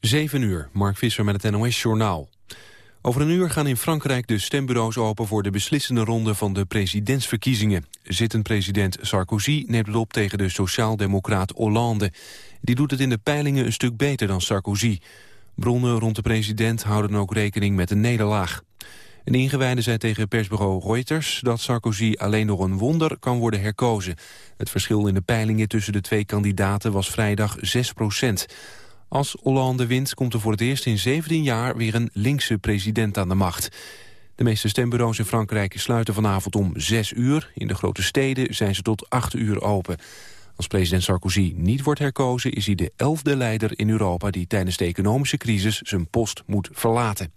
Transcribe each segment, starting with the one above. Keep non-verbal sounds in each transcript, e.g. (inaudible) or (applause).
7 uur, Mark Visser met het NOS-journaal. Over een uur gaan in Frankrijk de stembureaus open... voor de beslissende ronde van de presidentsverkiezingen. Zittend president Sarkozy neemt het op tegen de sociaaldemocraat Hollande. Die doet het in de peilingen een stuk beter dan Sarkozy. Bronnen rond de president houden ook rekening met een nederlaag. Een ingewijde zei tegen persbureau Reuters dat Sarkozy alleen door een wonder kan worden herkozen. Het verschil in de peilingen tussen de twee kandidaten was vrijdag 6 procent. Als Hollande wint komt er voor het eerst in 17 jaar weer een linkse president aan de macht. De meeste stembureaus in Frankrijk sluiten vanavond om 6 uur. In de grote steden zijn ze tot 8 uur open. Als president Sarkozy niet wordt herkozen... is hij de elfde leider in Europa die tijdens de economische crisis zijn post moet verlaten.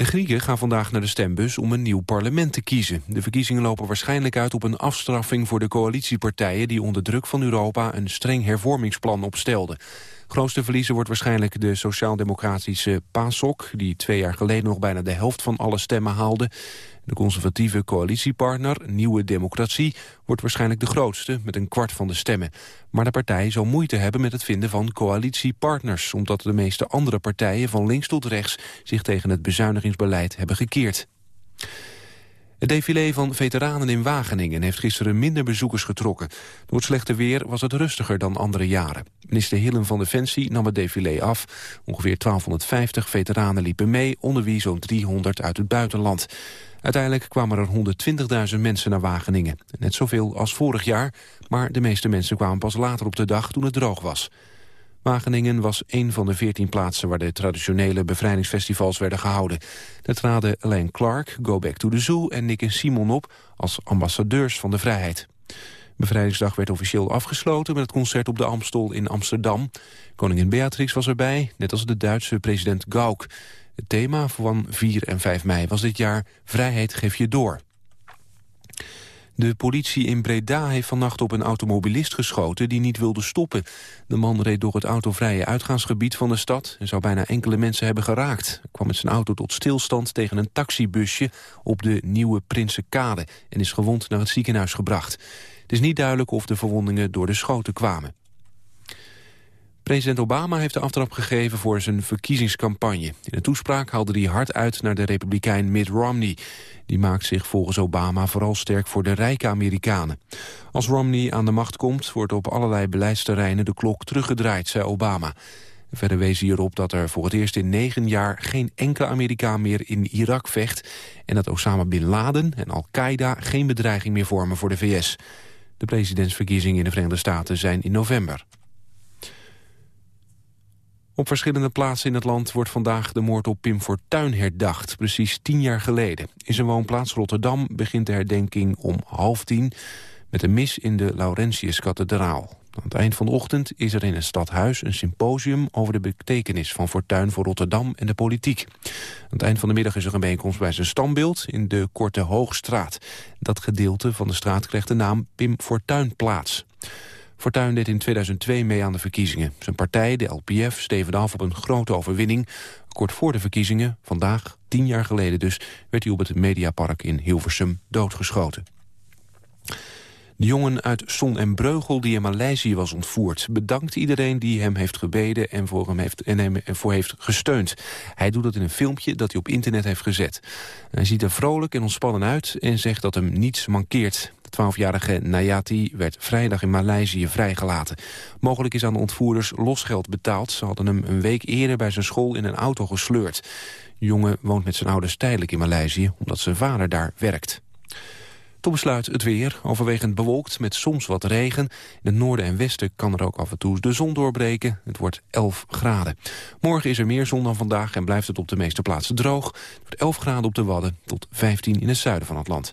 De Grieken gaan vandaag naar de stembus om een nieuw parlement te kiezen. De verkiezingen lopen waarschijnlijk uit op een afstraffing voor de coalitiepartijen... die onder druk van Europa een streng hervormingsplan opstelden. Grootste verliezer wordt waarschijnlijk de sociaal-democratische PASOK... die twee jaar geleden nog bijna de helft van alle stemmen haalde. De conservatieve coalitiepartner, Nieuwe Democratie, wordt waarschijnlijk de grootste met een kwart van de stemmen. Maar de partij zal moeite hebben met het vinden van coalitiepartners, omdat de meeste andere partijen van links tot rechts zich tegen het bezuinigingsbeleid hebben gekeerd. Het défilé van veteranen in Wageningen heeft gisteren minder bezoekers getrokken. Door het slechte weer was het rustiger dan andere jaren. Minister Hillen van Defensie nam het défilé af. Ongeveer 1250 veteranen liepen mee, onder wie zo'n 300 uit het buitenland. Uiteindelijk kwamen er 120.000 mensen naar Wageningen. Net zoveel als vorig jaar, maar de meeste mensen kwamen pas later op de dag toen het droog was. Wageningen was een van de veertien plaatsen waar de traditionele bevrijdingsfestivals werden gehouden. Daar traden Alain Clark, Go Back to the Zoo en Nick en Simon op als ambassadeurs van de vrijheid. Bevrijdingsdag werd officieel afgesloten met het concert op de Amstel in Amsterdam. Koningin Beatrix was erbij, net als de Duitse president Gauck. Het thema van 4 en 5 mei was dit jaar Vrijheid geef je door. De politie in Breda heeft vannacht op een automobilist geschoten die niet wilde stoppen. De man reed door het autovrije uitgaansgebied van de stad en zou bijna enkele mensen hebben geraakt. Hij kwam met zijn auto tot stilstand tegen een taxibusje op de Nieuwe Prinsenkade en is gewond naar het ziekenhuis gebracht. Het is niet duidelijk of de verwondingen door de schoten kwamen. President Obama heeft de aftrap gegeven voor zijn verkiezingscampagne. In een toespraak haalde hij hard uit naar de republikein Mitt Romney. Die maakt zich volgens Obama vooral sterk voor de rijke Amerikanen. Als Romney aan de macht komt, wordt op allerlei beleidsterreinen de klok teruggedraaid, zei Obama. Verder wees hij erop dat er voor het eerst in negen jaar geen enkele Amerikaan meer in Irak vecht... en dat Osama Bin Laden en Al-Qaeda geen bedreiging meer vormen voor de VS. De presidentsverkiezingen in de Verenigde Staten zijn in november. Op verschillende plaatsen in het land wordt vandaag de moord op Pim Fortuyn herdacht. Precies tien jaar geleden. In zijn woonplaats Rotterdam begint de herdenking om half tien... met een mis in de Laurentiuskathedraal. Aan het eind van de ochtend is er in het stadhuis een symposium... over de betekenis van Fortuyn voor Rotterdam en de politiek. Aan het eind van de middag is er een bijeenkomst bij zijn standbeeld... in de Korte Hoogstraat. Dat gedeelte van de straat krijgt de naam Pim Fortuynplaats. Fortuyn deed in 2002 mee aan de verkiezingen. Zijn partij, de LPF, stevende af op een grote overwinning. Kort voor de verkiezingen, vandaag, tien jaar geleden dus... werd hij op het Mediapark in Hilversum doodgeschoten. De jongen uit Son en Breugel die in Maleisië was ontvoerd... bedankt iedereen die hem heeft gebeden en voor hem heeft, en hem voor heeft gesteund. Hij doet dat in een filmpje dat hij op internet heeft gezet. Hij ziet er vrolijk en ontspannen uit en zegt dat hem niets mankeert. De 12-jarige Nayati werd vrijdag in Maleisië vrijgelaten. Mogelijk is aan de ontvoerders losgeld betaald. Ze hadden hem een week eerder bij zijn school in een auto gesleurd. De jongen woont met zijn ouders tijdelijk in Maleisië... omdat zijn vader daar werkt. Tot besluit het weer, overwegend bewolkt met soms wat regen. In het noorden en westen kan er ook af en toe de zon doorbreken. Het wordt 11 graden. Morgen is er meer zon dan vandaag en blijft het op de meeste plaatsen droog. Het wordt 11 graden op de Wadden tot 15 in het zuiden van het land.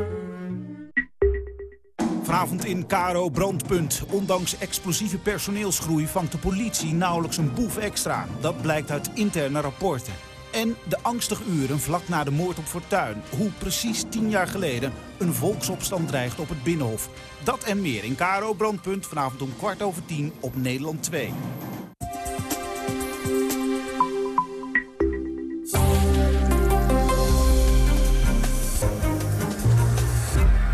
Vanavond in Caro Brandpunt. Ondanks explosieve personeelsgroei vangt de politie nauwelijks een boef extra. Dat blijkt uit interne rapporten. En de angstige uren vlak na de moord op Fortuin. Hoe precies tien jaar geleden een volksopstand dreigt op het Binnenhof. Dat en meer in Caro Brandpunt vanavond om kwart over tien op Nederland 2.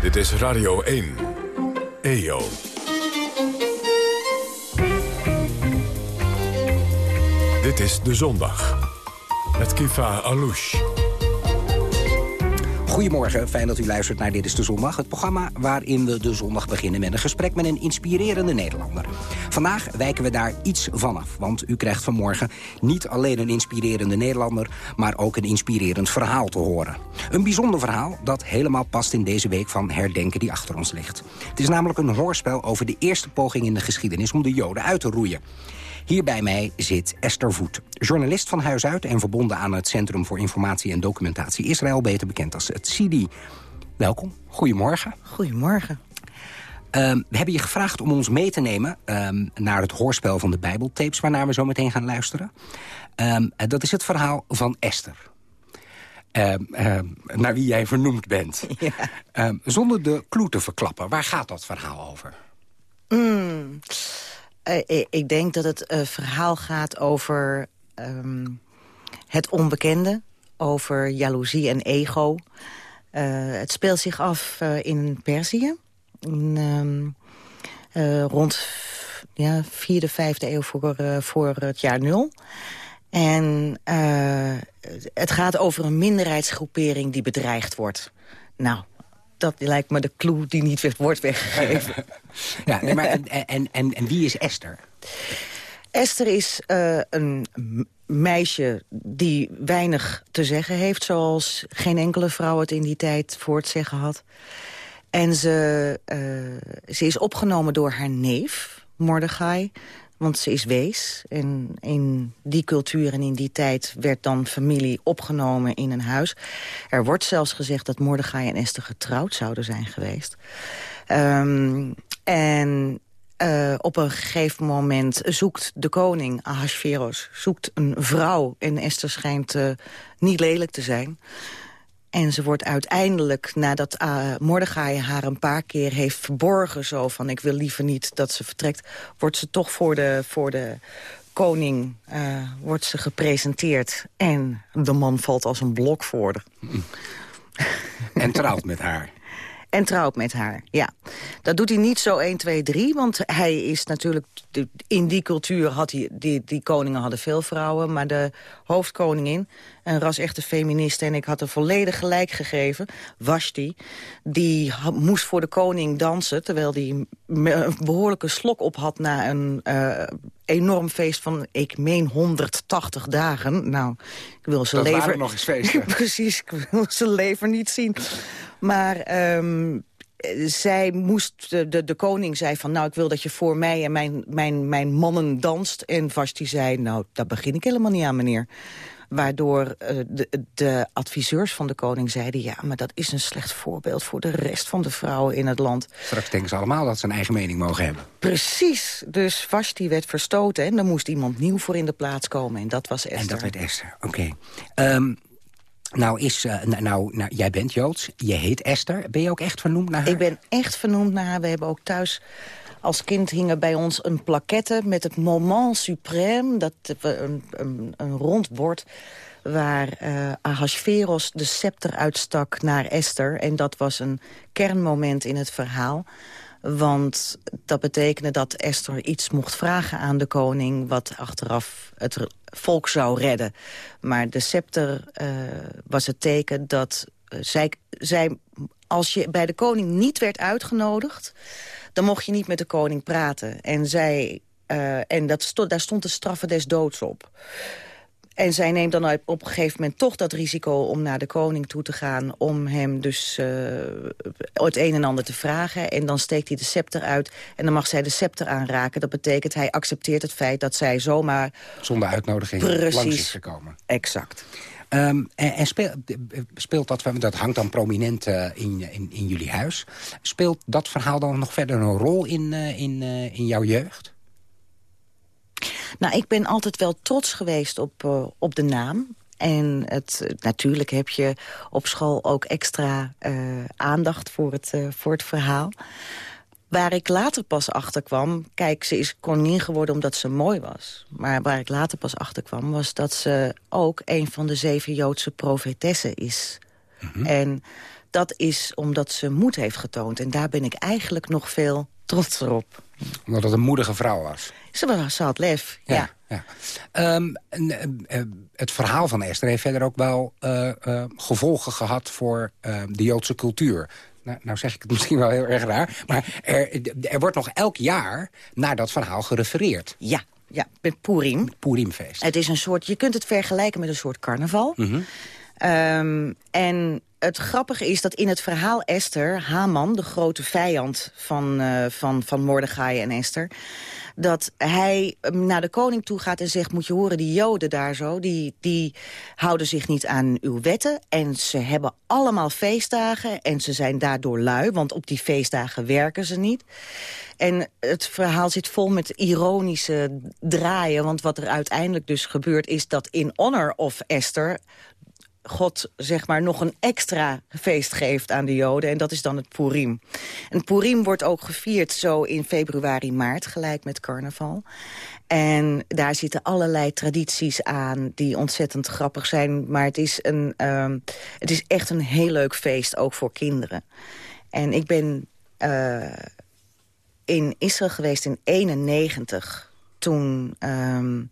Dit is Radio 1. EO. Dit is De Zondag. Met Kifa Alouche. Goedemorgen, fijn dat u luistert naar Dit is de Zondag. Het programma waarin we de zondag beginnen met een gesprek met een inspirerende Nederlander. Vandaag wijken we daar iets vanaf, want u krijgt vanmorgen niet alleen een inspirerende Nederlander, maar ook een inspirerend verhaal te horen. Een bijzonder verhaal dat helemaal past in deze week van herdenken die achter ons ligt. Het is namelijk een hoorspel over de eerste poging in de geschiedenis om de Joden uit te roeien. Hier bij mij zit Esther Voet, journalist van huis uit... en verbonden aan het Centrum voor Informatie en Documentatie Israël... beter bekend als het CIDI. Welkom, goedemorgen. Goedemorgen. Um, we hebben je gevraagd om ons mee te nemen um, naar het hoorspel van de Bijbeltapes... waarnaar we zo meteen gaan luisteren. Um, dat is het verhaal van Esther. naar wie jij vernoemd bent. (laughs) Ja. zonder de clue te verklappen, waar gaat dat verhaal over? Mm. Uh, ik denk dat het uh, verhaal gaat over um, het onbekende. Over jaloezie en ego. Het speelt zich af in Perzië. In, um, rond ja, vierde, vijfde eeuw voor, voor het jaar nul. En het gaat over een minderheidsgroepering die bedreigd wordt. Nou, dat lijkt me de clue die niet wordt weggegeven. (laughs) ja, nee, maar en, en, en, en wie is Esther? Esther is uh, een meisje die weinig te zeggen heeft... zoals geen enkele vrouw het in die tijd voor het zeggen had. En ze, uh, ze is opgenomen door haar neef, Mordechai... Want ze is wees. En in die cultuur en in die tijd werd dan familie opgenomen in een huis. Er wordt zelfs gezegd dat Mordechai en Esther getrouwd zouden zijn geweest. Um, en uh, op een gegeven moment zoekt de koning, Ahasveros, zoekt een vrouw. En Esther schijnt uh, niet lelijk te zijn. En ze wordt uiteindelijk, nadat uh, Mordechai haar een paar keer heeft verborgen... zo van ik wil liever niet dat ze vertrekt... wordt ze toch voor de, voor de koning uh, wordt ze gepresenteerd. En de man valt als een blok voor haar. (laughs) En trouwt met haar. En trouwt met haar, ja. Dat doet hij niet zo 1, 2, 3, want hij is natuurlijk... In die cultuur had hij, die, die koningen hadden veel vrouwen... maar de hoofdkoningin, een ras-echte feministe... en ik had er volledig gelijk gegeven, Vashti... die moest voor de koning dansen... terwijl hij een behoorlijke slok op had na een uh, enorm feest van, ik meen, 180 dagen. Nou, ik wil ze lever... nog eens feesten. (laughs) Precies, ik wil ze lever niet zien. Maar um, zij moest, de, de, koning zei van... nou, ik wil dat je voor mij en mijn, mijn, mijn mannen danst. En Vashti zei, nou, daar begin ik helemaal niet aan, meneer. Waardoor uh, de, de, adviseurs van de koning zeiden... ja, maar dat is een slecht voorbeeld voor de rest van de vrouwen in het land. Straks denken ze allemaal dat ze een eigen mening mogen hebben. Precies. Dus Vashti werd verstoten en er moest iemand nieuw voor in de plaats komen. En dat was Esther. En dat werd Esther, oké. Okay. Um, nou, is, uh, nou, nou, jij bent Joods, je heet Esther. Ben je ook echt vernoemd naar haar? Ik ben echt vernoemd naar haar. We hebben ook thuis... Als kind hingen bij ons een plaquette met het moment suprême. Dat, een, een, een rond bord waar uh, de scepter uitstak naar Esther. En dat was een kernmoment in het verhaal. Want dat betekende dat Esther iets mocht vragen aan de koning... wat achteraf het volk zou redden. Maar de scepter uh, was het teken dat uh, zij, zij... Als je bij de koning niet werd uitgenodigd... dan mocht je niet met de koning praten. En, zij, uh, en dat stond, daar stond de straffen des doods op. En zij neemt dan op een gegeven moment toch dat risico om naar de koning toe te gaan... om hem dus uh, het een en ander te vragen. En dan steekt hij de scepter uit en dan mag zij de scepter aanraken. Dat betekent hij accepteert het feit dat zij zomaar... Zonder uitnodiging Precies. langs is gekomen. Exact. Ehm, en, speelt, dat, dat hangt dan prominent in, in, in, jullie huis. Speelt dat verhaal dan nog verder een rol in, in, in jouw jeugd? Nou, ik ben altijd wel trots geweest op, op de naam. En het, natuurlijk heb je op school ook extra aandacht voor het, voor het verhaal. Waar ik later pas achter kwam... Kijk, ze is koningin geworden omdat ze mooi was. Maar waar ik later pas achter kwam... was dat ze ook een van de zeven Joodse profetessen is. Mhm. En dat is omdat ze moed heeft getoond. En daar ben ik eigenlijk nog veel trotser op. Omdat het een moedige vrouw was? Ze, was, ze had lef, ja. ja. Ehm, eh, eh, het verhaal van Esther heeft verder ook wel uh, gevolgen gehad voor de Joodse cultuur. Nou, nou, zeg ik het (laughs) misschien wel heel erg raar... maar er, er wordt nog elk jaar naar dat verhaal gerefereerd. Ja, ja, met Purim. Purimfeest. Het is een soort, je kunt het vergelijken met een soort carnaval. Mm en het grappige is dat in het verhaal Esther, Haman, de grote vijand van, uh, van, van Mordechai en Esther dat hij naar de koning toe gaat en zegt... moet je horen, die joden daar zo, die, die houden zich niet aan uw wetten... en ze hebben allemaal feestdagen en ze zijn daardoor lui... want op die feestdagen werken ze niet. En het verhaal zit vol met ironische draaien... want wat er uiteindelijk dus gebeurt is dat in honor of Esther... God zeg maar nog een extra feest geeft aan de Joden. En dat is dan het Purim. En Purim wordt ook gevierd zo in februari, maart, gelijk met carnaval. En daar zitten allerlei tradities aan die ontzettend grappig zijn. Maar het is, een, um, het is echt een heel leuk feest, ook voor kinderen. En ik ben uh, in Israël geweest in 91 toen... Um,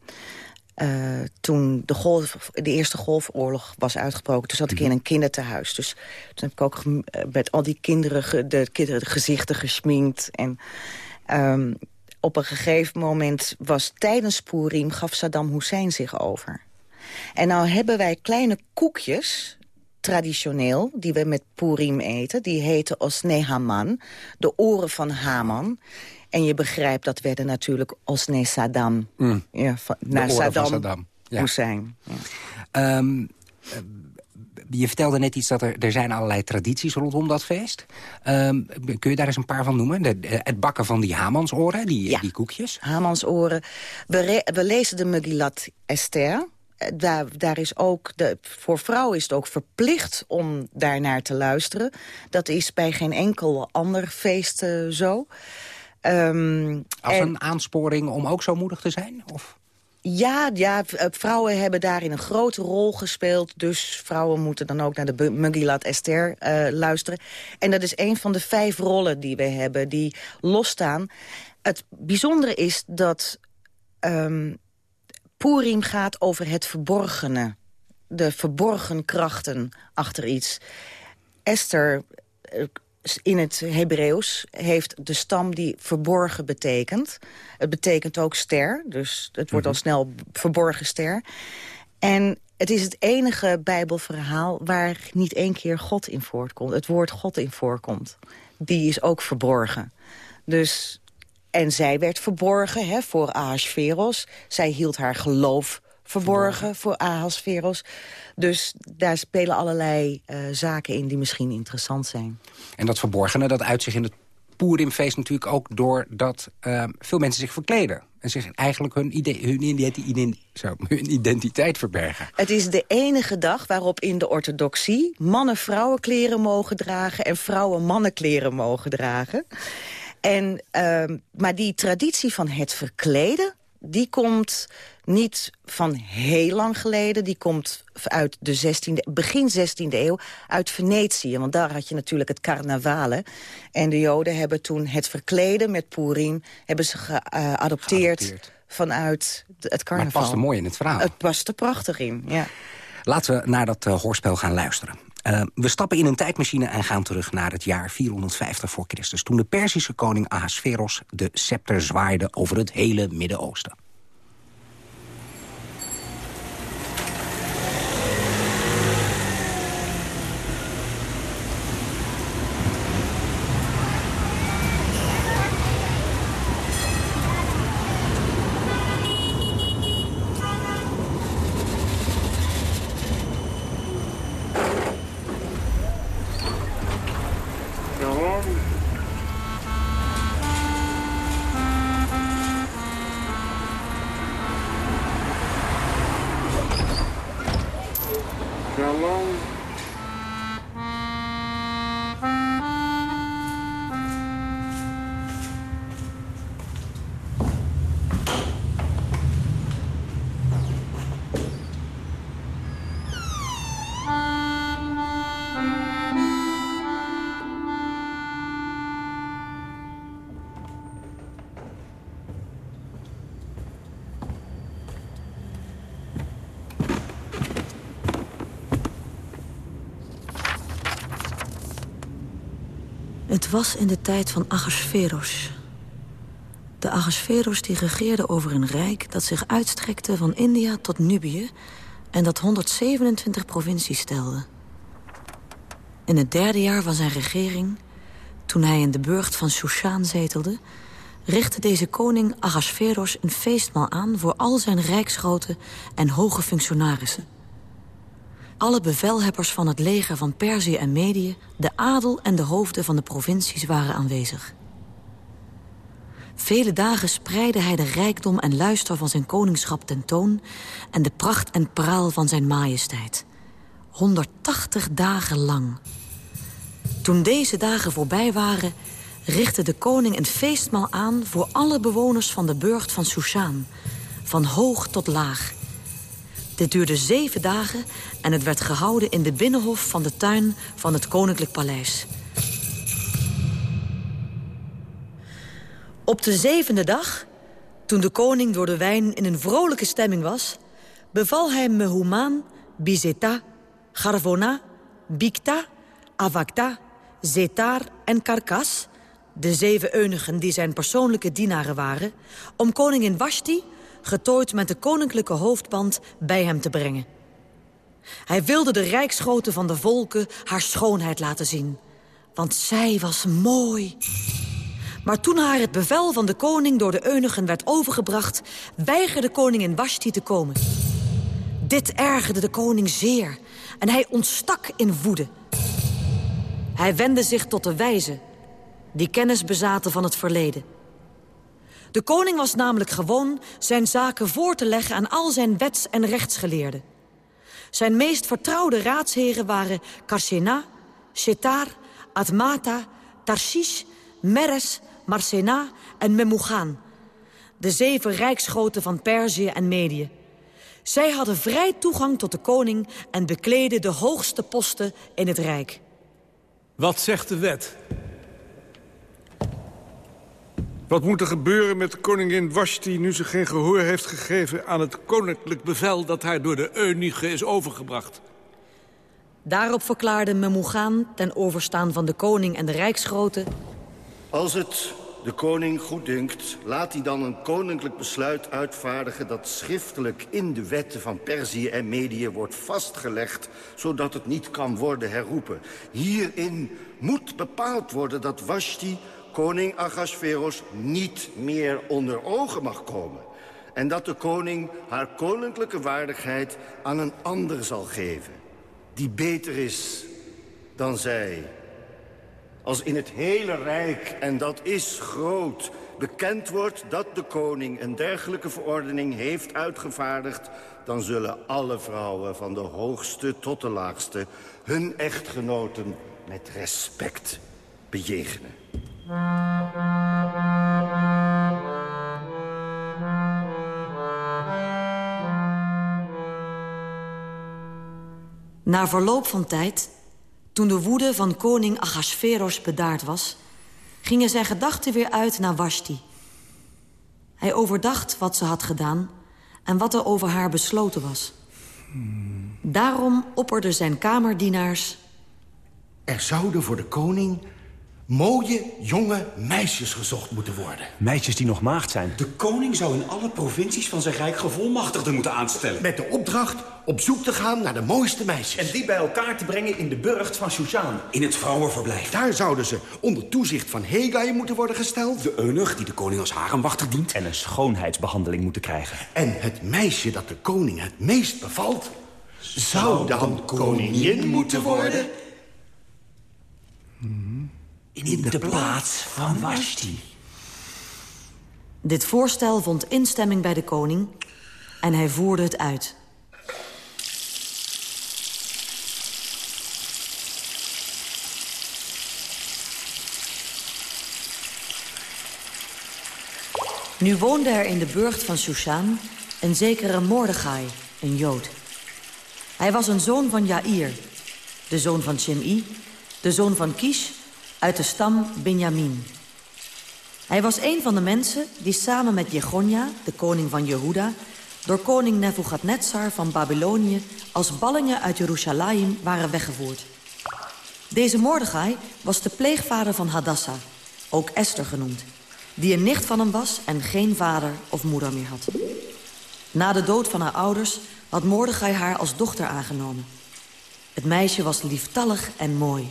uh, toen de, golf, de eerste golfoorlog was uitgebroken... toen zat ik in een kinderthuis. Dus toen heb ik ook eh, met al die kinderen, de, kinderen de gezichten gesminkt. En um, op een gegeven moment was tijdens Purim... gaf Saddam Hussein zich over. En nou hebben wij kleine koekjes traditioneel, die we met Purim eten. Die heten Osne Haman, de oren van Haman. En je begrijpt, dat werden natuurlijk Osne Saddam. Mm. Ja, van, naar Saddam, Saddam. Ja. Hussein. Ja. Ehm, eh, je vertelde net iets dat er, er zijn allerlei tradities rondom dat feest. Um, kun je daar eens een paar van noemen? De, het bakken van die Hamansoren, die, ja. die koekjes? Hamansoren. We, we lezen de Megillat Esther. Eh, daar, daar is ook de, voor vrouwen is het ook verplicht om daarnaar te luisteren. Dat is bij geen enkel ander feest uh, zo. Um, Als een aansporing om ook zo moedig te zijn? Of? Ja, ja, eh, vrouwen hebben daarin een grote rol gespeeld. Dus vrouwen moeten dan ook naar de Mugilat Esther uh, luisteren. En dat is een van de vijf rollen die we hebben, die losstaan. Het bijzondere is dat um, Purim gaat over het verborgene. De verborgen krachten achter iets. Esther eh, in het Hebreeuws heeft de stam die verborgen betekent. Het betekent ook ster, dus het wordt al mhm. snel verborgen ster. En het is het enige bijbelverhaal waar niet één keer God in voorkomt. Het woord God in voorkomt. Die is ook verborgen. Dus, en zij werd verborgen hè, voor Ahasveros. Zij hield haar geloof verborgen voor Ahasveros. Dus daar spelen allerlei uh, zaken in die misschien interessant zijn. En dat verborgene, dat uit zich in het Poerimfeest natuurlijk ook doordat uh, veel mensen zich verkleden. En zich eigenlijk hun, idee, hun, zo, (laughs) hun identiteit verbergen. Het is de enige dag waarop in de orthodoxie... mannen vrouwenkleren mogen dragen en vrouwen mannenkleren mogen dragen. En, uh, maar die traditie van het verkleden die komt niet van heel lang geleden. Die komt uit de 16e, begin 16e eeuw uit Venetië. Want daar had je natuurlijk het carnavale. En de Joden hebben toen het verkleden met Purim... hebben ze geadopteerd vanuit het carnaval. Maar het past er mooi in het verhaal. Het past er prachtig in, ja. Laten we naar dat uh, hoorspel gaan luisteren. Uh, we stappen in een tijdmachine en gaan terug naar het jaar 450 voor Christus... toen de Perzische koning Ahasveros de scepter zwaaide over het hele Midden-Oosten. long Het was in de tijd van Ahasveros. De Ahasveros die regeerde over een rijk dat zich uitstrekte van India tot Nubië... en dat 127 provincies stelde. In het derde jaar van zijn regering, toen hij in de burcht van Shushan zetelde... richtte deze koning Ahasveros een feestmaal aan... voor al zijn rijksgroten en hoge functionarissen. Alle bevelhebbers van het leger van Perzië en Medië... de adel en de hoofden van de provincies waren aanwezig. Vele dagen spreidde hij de rijkdom en luister van zijn koningschap tentoon... en de pracht en praal van zijn majesteit. 180 dagen lang. Toen deze dagen voorbij waren... richtte de koning een feestmaal aan... voor alle bewoners van de burcht van Sushaan... van hoog tot laag dit duurde zeven dagen en het werd gehouden in de binnenhof van de tuin van het Koninklijk Paleis. Op de zevende dag, toen de koning door de wijn in een vrolijke stemming was... beval hij Mehuman, Bizeta, Garvona, Bikta, Avakta, Zetar en Karkas... de zeven eunigen die zijn persoonlijke dienaren waren... om koningin Washti getooid met de koninklijke hoofdband, bij hem te brengen. Hij wilde de rijksgrote van de volken haar schoonheid laten zien. Want zij was mooi. Maar toen haar het bevel van de koning door de eunuchen werd overgebracht... weigerde koningin Washti te komen. Dit ergerde de koning zeer en hij ontstak in woede. Hij wendde zich tot de wijzen, die kennis bezaten van het verleden. De koning was namelijk gewoon zijn zaken voor te leggen aan al zijn wets- en rechtsgeleerden. Zijn meest vertrouwde raadsheren waren Karsena, Shetar, Admata, Tarshish, Meres, Marsena en Memugaan. De zeven rijksgroten van Perzië en Medië. Zij hadden vrij toegang tot de koning en bekleden de hoogste posten in het rijk. Wat zegt de wet? Wat moet er gebeuren met koningin Washti... nu ze geen gehoor heeft gegeven aan het koninklijk bevel... dat haar door de Eunige is overgebracht? Daarop verklaarde Memugaan ten overstaan van de koning en de rijksgroten... Als het de koning goed dunkt, laat hij dan een koninklijk besluit uitvaardigen... dat schriftelijk in de wetten van Perzië en Medië wordt vastgelegd... zodat het niet kan worden herroepen. Hierin moet bepaald worden dat Washti koning Agasveros niet meer onder ogen mag komen. En dat de koning haar koninklijke waardigheid aan een ander zal geven. Die beter is dan zij. Als in het hele Rijk, en dat is groot, bekend wordt dat de koning een dergelijke verordening heeft uitgevaardigd... dan zullen alle vrouwen van de hoogste tot de laagste hun echtgenoten met respect bejegenen. Na verloop van tijd, toen de woede van koning Ahasveros bedaard was... gingen zijn gedachten weer uit naar Washti. Hij overdacht wat ze had gedaan en wat er over haar besloten was. Daarom opperden zijn kamerdienaars... Er zouden voor de koning mooie, jonge meisjes gezocht moeten worden. Meisjes die nog maagd zijn. De koning zou in alle provincies van zijn rijk gevolmachtigden moeten aanstellen. Met de opdracht op zoek te gaan naar de mooiste meisjes. En die bij elkaar te brengen in de burcht van Shushan. In het vrouwenverblijf. Daar zouden ze onder toezicht van Hegai moeten worden gesteld. De eunuch die de koning als haremwachter dient. En een schoonheidsbehandeling moeten krijgen. En het meisje dat de koning het meest bevalt... zou dan koningin moeten worden in de plaats van Washti. Dit voorstel vond instemming bij de koning en hij voerde het uit. Nu woonde er in de burcht van Shushan een zekere Mordechai, een Jood. Hij was een zoon van Jair, de zoon van Shim'i, de zoon van Kish uit de stam Benjamin. Hij was een van de mensen die samen met Jegonia, de koning van Jehuda... door koning Nebuchadnezzar van Babylonië als ballingen uit Jeruzalem waren weggevoerd. Deze Mordechai was de pleegvader van Hadassah, ook Esther genoemd... die een nicht van hem was en geen vader of moeder meer had. Na de dood van haar ouders had Mordechai haar als dochter aangenomen. Het meisje was lieftallig en mooi.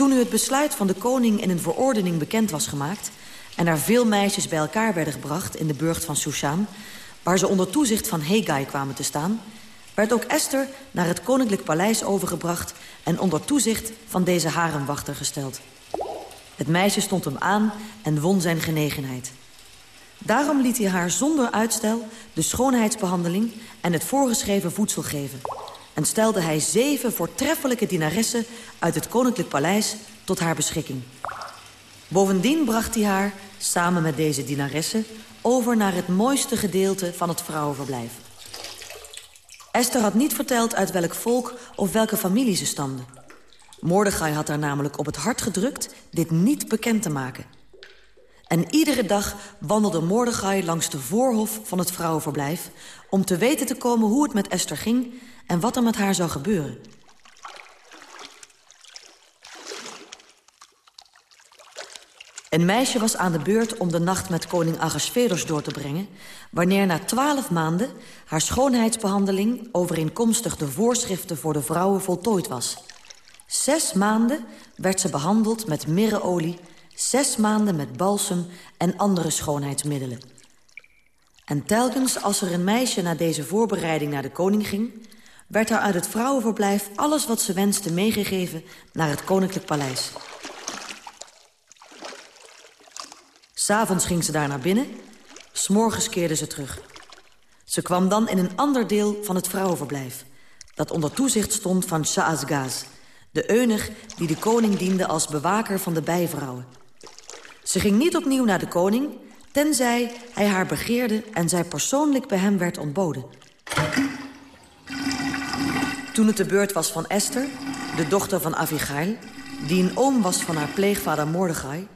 Toen nu het besluit van de koning in een verordening bekend was gemaakt... en er veel meisjes bij elkaar werden gebracht in de burcht van Shushan... waar ze onder toezicht van Hegai kwamen te staan... werd ook Esther naar het koninklijk paleis overgebracht... en onder toezicht van deze haremwachter gesteld. Het meisje stond hem aan en won zijn genegenheid. Daarom liet hij haar zonder uitstel de schoonheidsbehandeling... en het voorgeschreven voedsel geven en stelde hij zeven voortreffelijke dienaressen uit het koninklijk paleis tot haar beschikking. Bovendien bracht hij haar, samen met deze dienaressen, over naar het mooiste gedeelte van het vrouwenverblijf. Esther had niet verteld uit welk volk of welke familie ze stamde. Mordechai had haar namelijk op het hart gedrukt dit niet bekend te maken. En iedere dag wandelde Mordechai langs de voorhof van het vrouwenverblijf... om te weten te komen hoe het met Esther ging en wat er met haar zou gebeuren. Een meisje was aan de beurt om de nacht met koning Ahasveros door te brengen... wanneer na twaalf maanden haar schoonheidsbehandeling... overeenkomstig de voorschriften voor de vrouwen voltooid was. Zes maanden werd ze behandeld met mirreolie... zes maanden met balsem en andere schoonheidsmiddelen. En telkens als er een meisje na deze voorbereiding naar de koning ging werd haar uit het vrouwenverblijf alles wat ze wenste meegegeven naar het koninklijk paleis. S'avonds ging ze daar naar binnen, s'morgens keerde ze terug. Ze kwam dan in een ander deel van het vrouwenverblijf... dat onder toezicht stond van Shaazgaz, de eunig die de koning diende als bewaker van de bijvrouwen. Ze ging niet opnieuw naar de koning, tenzij hij haar begeerde... en zij persoonlijk bij hem werd ontboden. Toen het de beurt was van Esther, de dochter van Avigail... die een oom was van haar pleegvader Mordechai...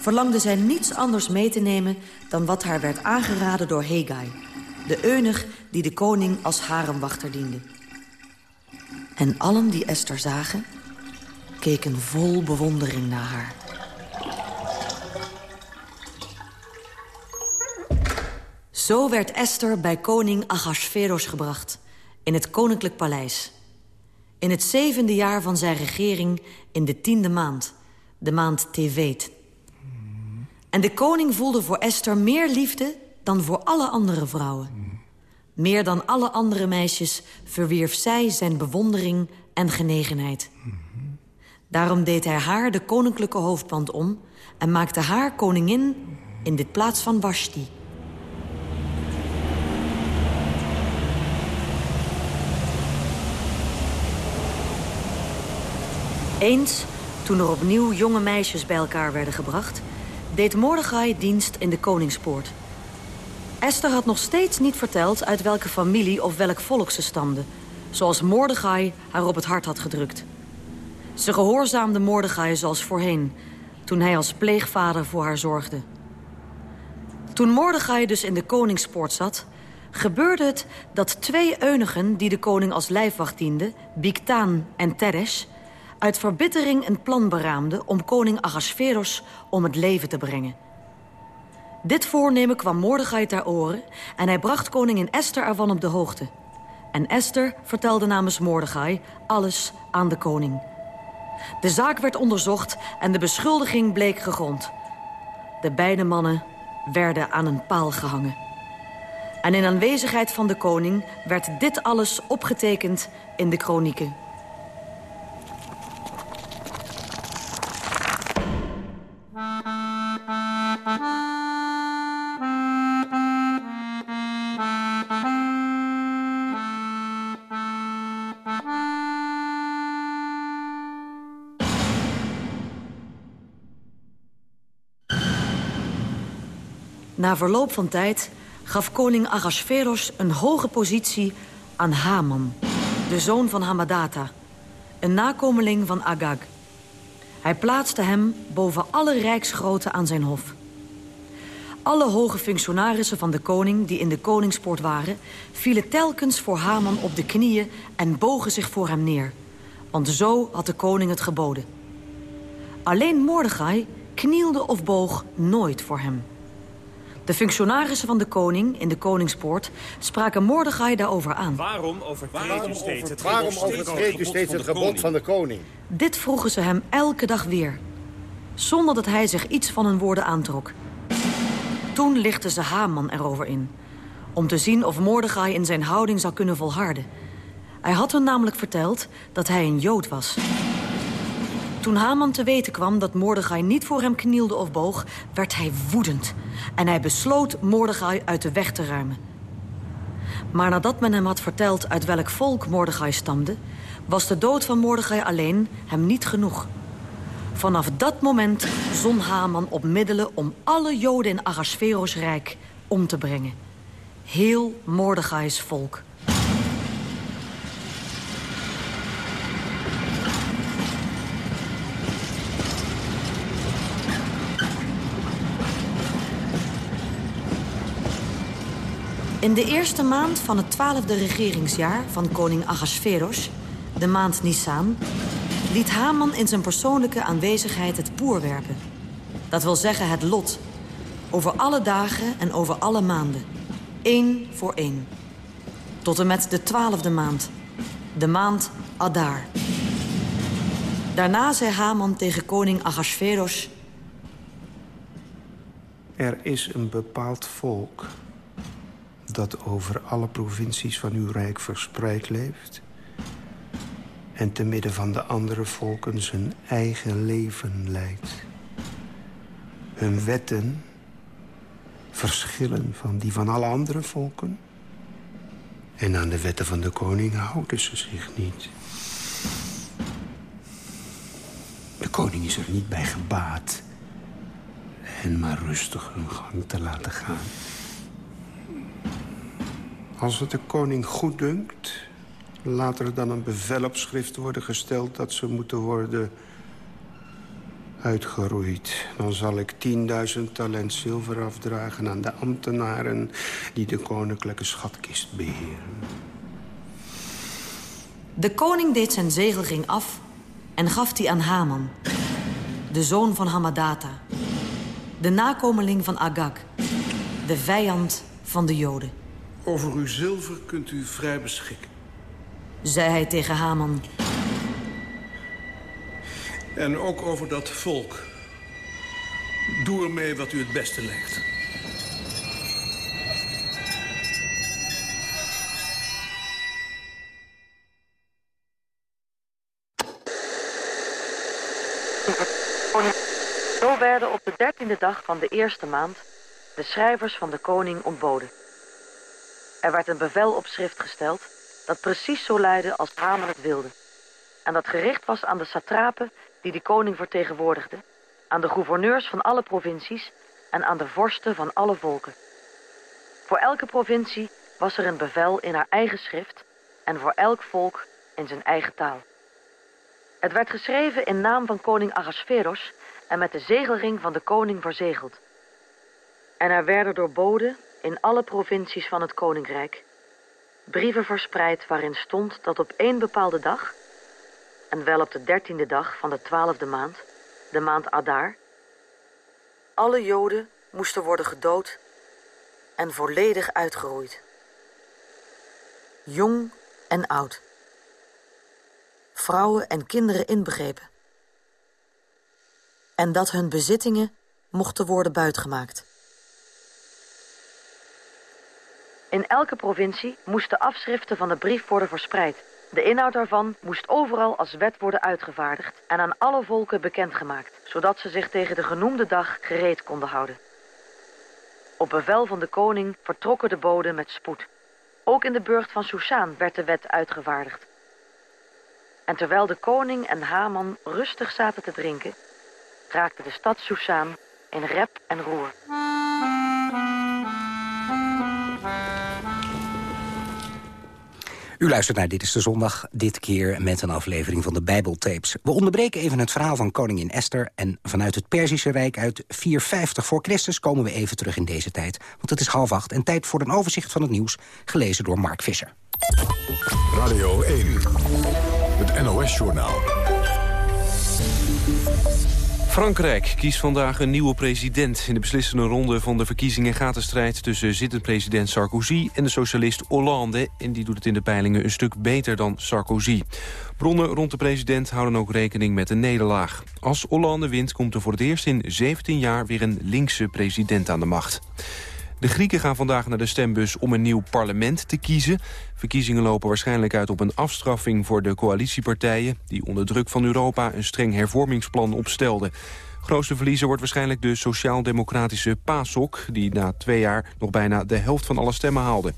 verlangde zij niets anders mee te nemen... dan wat haar werd aangeraden door Hegai... de eunig die de koning als haremwachter diende. En allen die Esther zagen, keken vol bewondering naar haar. Zo werd Esther bij koning Ahasveros gebracht... in het koninklijk paleis in het zevende jaar van zijn regering in de tiende maand, de maand Tevet. En de koning voelde voor Esther meer liefde dan voor alle andere vrouwen. Meer dan alle andere meisjes verwierf zij zijn bewondering en genegenheid. Daarom deed hij haar de koninklijke hoofdband om... en maakte haar koningin in de plaats van Vashti. Eens, toen er opnieuw jonge meisjes bij elkaar werden gebracht... deed Mordechai dienst in de koningspoort. Esther had nog steeds niet verteld uit welke familie of welk volk ze stamde... zoals Mordechai haar op het hart had gedrukt. Ze gehoorzaamde Mordechai zoals voorheen... toen hij als pleegvader voor haar zorgde. Toen Mordechai dus in de koningspoort zat... gebeurde het dat twee eunigen die de koning als lijfwacht dienden... Biktaan en Teresh uit verbittering een plan beraamde om koning Ahasveros om het leven te brengen. Dit voornemen kwam Mordechai ter oren en hij bracht koningin Esther ervan op de hoogte. En Esther vertelde namens Mordechai alles aan de koning. De zaak werd onderzocht en de beschuldiging bleek gegrond. De beide mannen werden aan een paal gehangen. En in aanwezigheid van de koning werd dit alles opgetekend in de kronieken. Na verloop van tijd gaf koning Ahasveros een hoge positie aan Haman, de zoon van Hamadata, een nakomeling van Agag. Hij plaatste hem boven alle rijksgroten aan zijn hof. Alle hoge functionarissen van de koning die in de koningspoort waren... vielen telkens voor Haman op de knieën en bogen zich voor hem neer. Want zo had de koning het geboden. Alleen Mordechai knielde of boog nooit voor hem. De functionarissen van de koning in de koningspoort spraken Mordechai daarover aan. Waarom overtreedt u steeds het Waarom gebod, overtreedt u steeds het gebod van de koning? Dit vroegen ze hem elke dag weer. Zonder dat hij zich iets van hun woorden aantrok. Toen lichtten ze Haman erover in. Om te zien of Mordechai in zijn houding zou kunnen volharden. Hij had hun namelijk verteld dat hij een Jood was. Toen Haman te weten kwam dat Mordechai niet voor hem knielde of boog... werd hij woedend. En hij besloot Mordechai uit de weg te ruimen. Maar nadat men hem had verteld uit welk volk Mordechai stamde... was de dood van Mordechai alleen hem niet genoeg. Vanaf dat moment zon Haman op middelen om alle Joden in Ahasveros rijk om te brengen. Heel Mordechai's volk. In de eerste maand van het twaalfde regeringsjaar van koning Ahasveros, de maand Nisan, liet Haman in zijn persoonlijke aanwezigheid het poer werpen. Dat wil zeggen het lot. Over alle dagen en over alle maanden. Eén voor één. Tot en met de twaalfde maand. De maand Adar. Daarna zei Haman tegen koning Ahasveros... Er is een bepaald volk dat over alle provincies van uw rijk verspreid leeft... en te midden van de andere volken zijn eigen leven leidt. Hun wetten verschillen van die van alle andere volken... en aan de wetten van de koning houden ze zich niet. De koning is er niet bij gebaat... hen maar rustig hun gang te laten gaan. Als het de koning goed dunkt... laat er dan een bevel op schrift worden gesteld... dat ze moeten worden uitgeroeid. Dan zal ik 10.000 talent zilver afdragen aan de ambtenaren... die de koninklijke schatkist beheren. De koning deed zijn zegelring af en gaf die aan Haman, de zoon van Hamadata, de nakomeling van Agag, de vijand van de Joden. Over uw zilver kunt u vrij beschikken. Zei hij tegen Haman. En ook over dat volk. Doe ermee wat u het beste lijkt. Zo werden op de dertiende dag van de eerste maand de schrijvers van de koning ontboden. Er werd een bevel op schrift gesteld dat precies zo luidde als Haman het wilde. En dat gericht was aan de satrapen die de koning vertegenwoordigde, aan de gouverneurs van alle provincies en aan de vorsten van alle volken. Voor elke provincie was er een bevel in haar eigen schrift en voor elk volk in zijn eigen taal. Het werd geschreven in naam van koning Ahasveros en met de zegelring van de koning verzegeld. En er werden door boden in alle provincies van het koninkrijk brieven verspreid waarin stond dat op één bepaalde dag, en wel op de dertiende dag van de twaalfde maand, de maand Adar, alle Joden moesten worden gedood en volledig uitgeroeid. Jong en oud. Vrouwen en kinderen inbegrepen. En dat hun bezittingen mochten worden buitgemaakt. In elke provincie moesten afschriften van de brief worden verspreid. De inhoud daarvan moest overal als wet worden uitgevaardigd en aan alle volken bekendgemaakt, zodat ze zich tegen de genoemde dag gereed konden houden. Op bevel van de koning vertrokken de boden met spoed. Ook in de burcht van Susaan werd de wet uitgevaardigd. En terwijl de koning en Haman rustig zaten te drinken, raakte de stad Susaan in rep en roer. U luistert naar Dit is de Zondag, dit keer met een aflevering van de Bijbeltapes. We onderbreken even het verhaal van koningin Esther... en vanuit het Perzische Rijk uit 450 voor Christus... komen we even terug in deze tijd, want het is half acht... en tijd voor een overzicht van het nieuws, gelezen door Mark Visser. Radio 1, het NOS-journaal. Frankrijk kiest vandaag een nieuwe president. In de beslissende ronde van de verkiezingen gaat de strijd tussen zittend president Sarkozy en de socialist Hollande. En die doet het in de peilingen een stuk beter dan Sarkozy. Bronnen rond de president houden ook rekening met een nederlaag. Als Hollande wint komt er voor het eerst in 17 jaar weer een linkse president aan de macht. De Grieken gaan vandaag naar de stembus om een nieuw parlement te kiezen. Verkiezingen lopen waarschijnlijk uit op een afstraffing voor de coalitiepartijen... die onder druk van Europa een streng hervormingsplan opstelden. Grootste verliezer wordt waarschijnlijk de sociaal-democratische PASOK... die na twee jaar nog bijna de helft van alle stemmen haalde.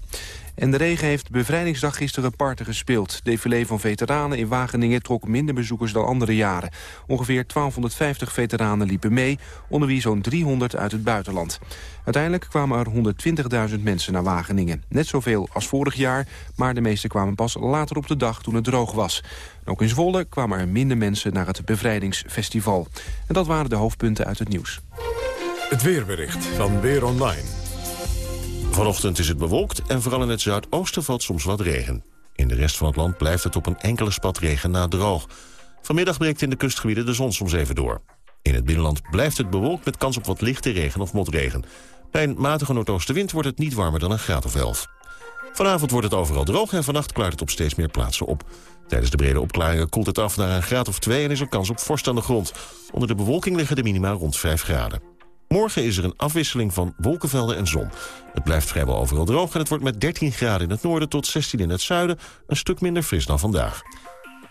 En de regen heeft bevrijdingsdag gisteren parten gespeeld. Defilé van veteranen in Wageningen trok minder bezoekers dan andere jaren. Ongeveer 1250 veteranen liepen mee, onder wie zo'n 300 uit het buitenland. Uiteindelijk kwamen er 120.000 mensen naar Wageningen. Net zoveel als vorig jaar, maar de meeste kwamen pas later op de dag toen het droog was. ook in Zwolle kwamen er minder mensen naar het bevrijdingsfestival. En dat waren de hoofdpunten uit het nieuws. Het weerbericht van Weer Online. Vanochtend is het bewolkt en vooral in het zuidoosten valt soms wat regen. In de rest van het land blijft het op een enkele spat regen na droog. Vanmiddag breekt in de kustgebieden de zon soms even door. In het binnenland blijft het bewolkt met kans op wat lichte regen of motregen. Bij een matige noordoostenwind wordt het niet warmer dan een graad of 11. Vanavond wordt het overal droog en vannacht klaart het op steeds meer plaatsen op. Tijdens de brede opklaringen koelt het af naar een graad of 2 en is er kans op vorst aan de grond. Onder de bewolking liggen de minima rond 5 graden. Morgen is er een afwisseling van wolkenvelden en zon. Het blijft vrijwel overal droog en het wordt met 13 graden in het noorden tot 16 in het zuiden een stuk minder fris dan vandaag.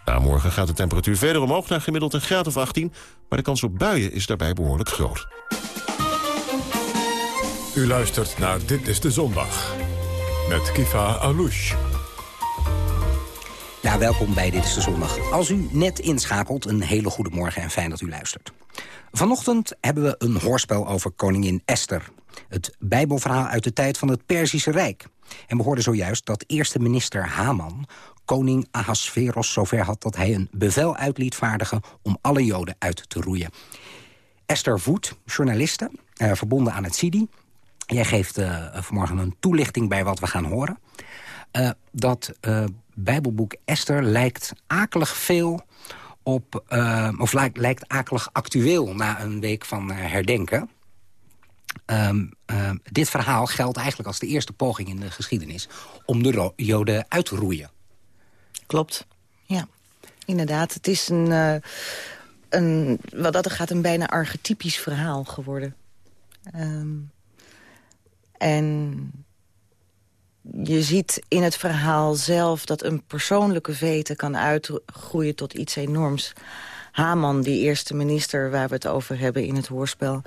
Na morgen gaat de temperatuur verder omhoog naar gemiddeld een graad of 18, maar de kans op buien is daarbij behoorlijk groot. U luistert naar Dit is de Zondag met Kifa Alouche. Ja, welkom bij Dit is de Zondag. Als u net inschakelt, een hele goede morgen en fijn dat u luistert. Vanochtend hebben we een hoorspel over koningin Esther. Het bijbelverhaal uit de tijd van het Perzische Rijk. En we hoorden zojuist dat eerste minister Haman koning Ahasveros zover had dat hij een bevel uit liet vaardigen om alle joden uit te roeien. Esther Voet, journaliste, eh, verbonden aan het CIDI. Jij geeft uh, vanmorgen een toelichting bij wat we gaan horen. Uh, dat uh, bijbelboek Esther lijkt akelig veel op, uh, of lijkt, akelig actueel na een week van uh, herdenken. Um, uh, dit verhaal geldt eigenlijk als de eerste poging in de geschiedenis... om de Joden uit te roeien. Klopt, ja. Inderdaad, het is een, uh, een wat dat er gaat een bijna archetypisch verhaal geworden. En je ziet in het verhaal zelf dat een persoonlijke vete kan uitgroeien tot iets enorms. Haman, die eerste minister waar we het over hebben in het hoorspel...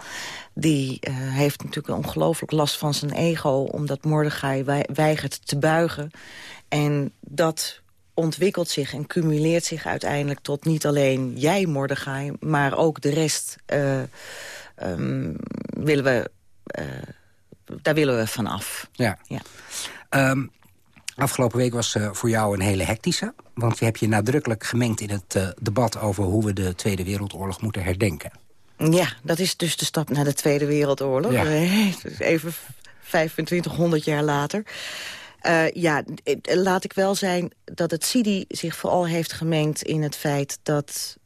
die uh, heeft natuurlijk ongelooflijk last van zijn ego... omdat Mordechai weigert te buigen. En dat ontwikkelt zich en cumuleert zich uiteindelijk tot niet alleen jij, Mordechai... maar ook de rest uh, um, willen we... Uh, daar willen we vanaf. Ja. ja. Um, afgelopen week was uh, voor jou een hele hectische. Want je hebt je nadrukkelijk gemengd in het uh, debat... over hoe we de Tweede Wereldoorlog moeten herdenken. Ja, dat is dus de stap naar de Tweede Wereldoorlog. Ja. (laughs) Even 2500 jaar later. Uh, ja, laat ik wel zijn dat het CIDI zich vooral heeft gemengd in het feit dat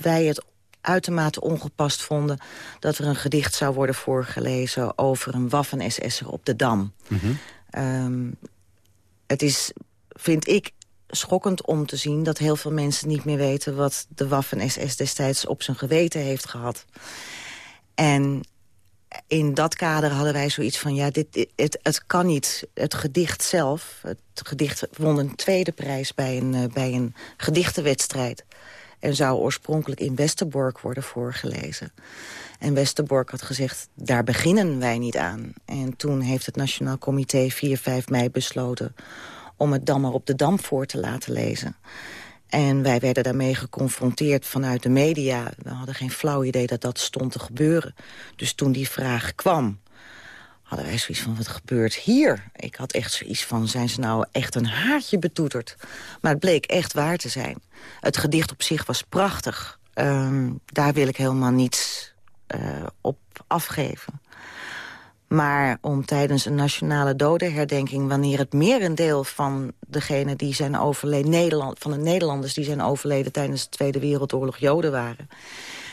wij het uitermate ongepast vonden... dat er een gedicht zou worden voorgelezen over een waffen-SS'er op de Dam. Mm -hmm. Um, het is, vind ik, schokkend om te zien dat heel veel mensen niet meer weten... wat de Waffen-SS destijds op zijn geweten heeft gehad. En in dat kader hadden wij zoiets van... ja, dit, het, het kan niet. Het gedicht zelf, het gedicht won een tweede prijs... bij een, uh, bij een gedichtenwedstrijd. En zou oorspronkelijk in Westerbork worden voorgelezen. En Westerbork had gezegd, daar beginnen wij niet aan. En toen heeft het Nationaal Comité 4, 5 mei besloten... om het dan maar op de Dam voor te laten lezen. En wij werden daarmee geconfronteerd vanuit de media. We hadden geen flauw idee dat dat stond te gebeuren. Dus toen die vraag kwam hadden wij zoiets van, wat gebeurt hier? Ik had echt zoiets van, zijn ze nou echt een haartje betoeterd? Maar het bleek echt waar te zijn. Het gedicht op zich was prachtig. Ehm, daar wil ik helemaal niets op afgeven. Maar om tijdens een nationale dodenherdenking... wanneer het merendeel van degenen die zijn overleden... Nederland, van de Nederlanders die zijn overleden tijdens de Tweede Wereldoorlog Joden waren...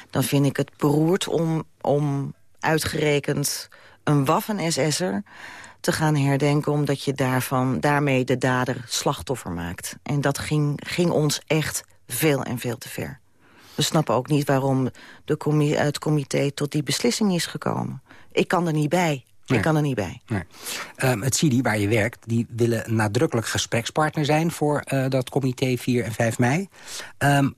dan vind ik het beroerd om, om uitgerekend een waffen-SS'er te gaan herdenken... omdat je daarvan, daarmee de dader slachtoffer maakt. En dat ging, ging ons echt veel en veel te ver. We snappen ook niet waarom de het comité tot die beslissing is gekomen. Ik kan er niet bij. Ik kan er niet bij. Nee. Um, het CIDI, waar je werkt, die willen nadrukkelijk gesprekspartner zijn... voor uh, dat comité 4 en 5 mei. Um,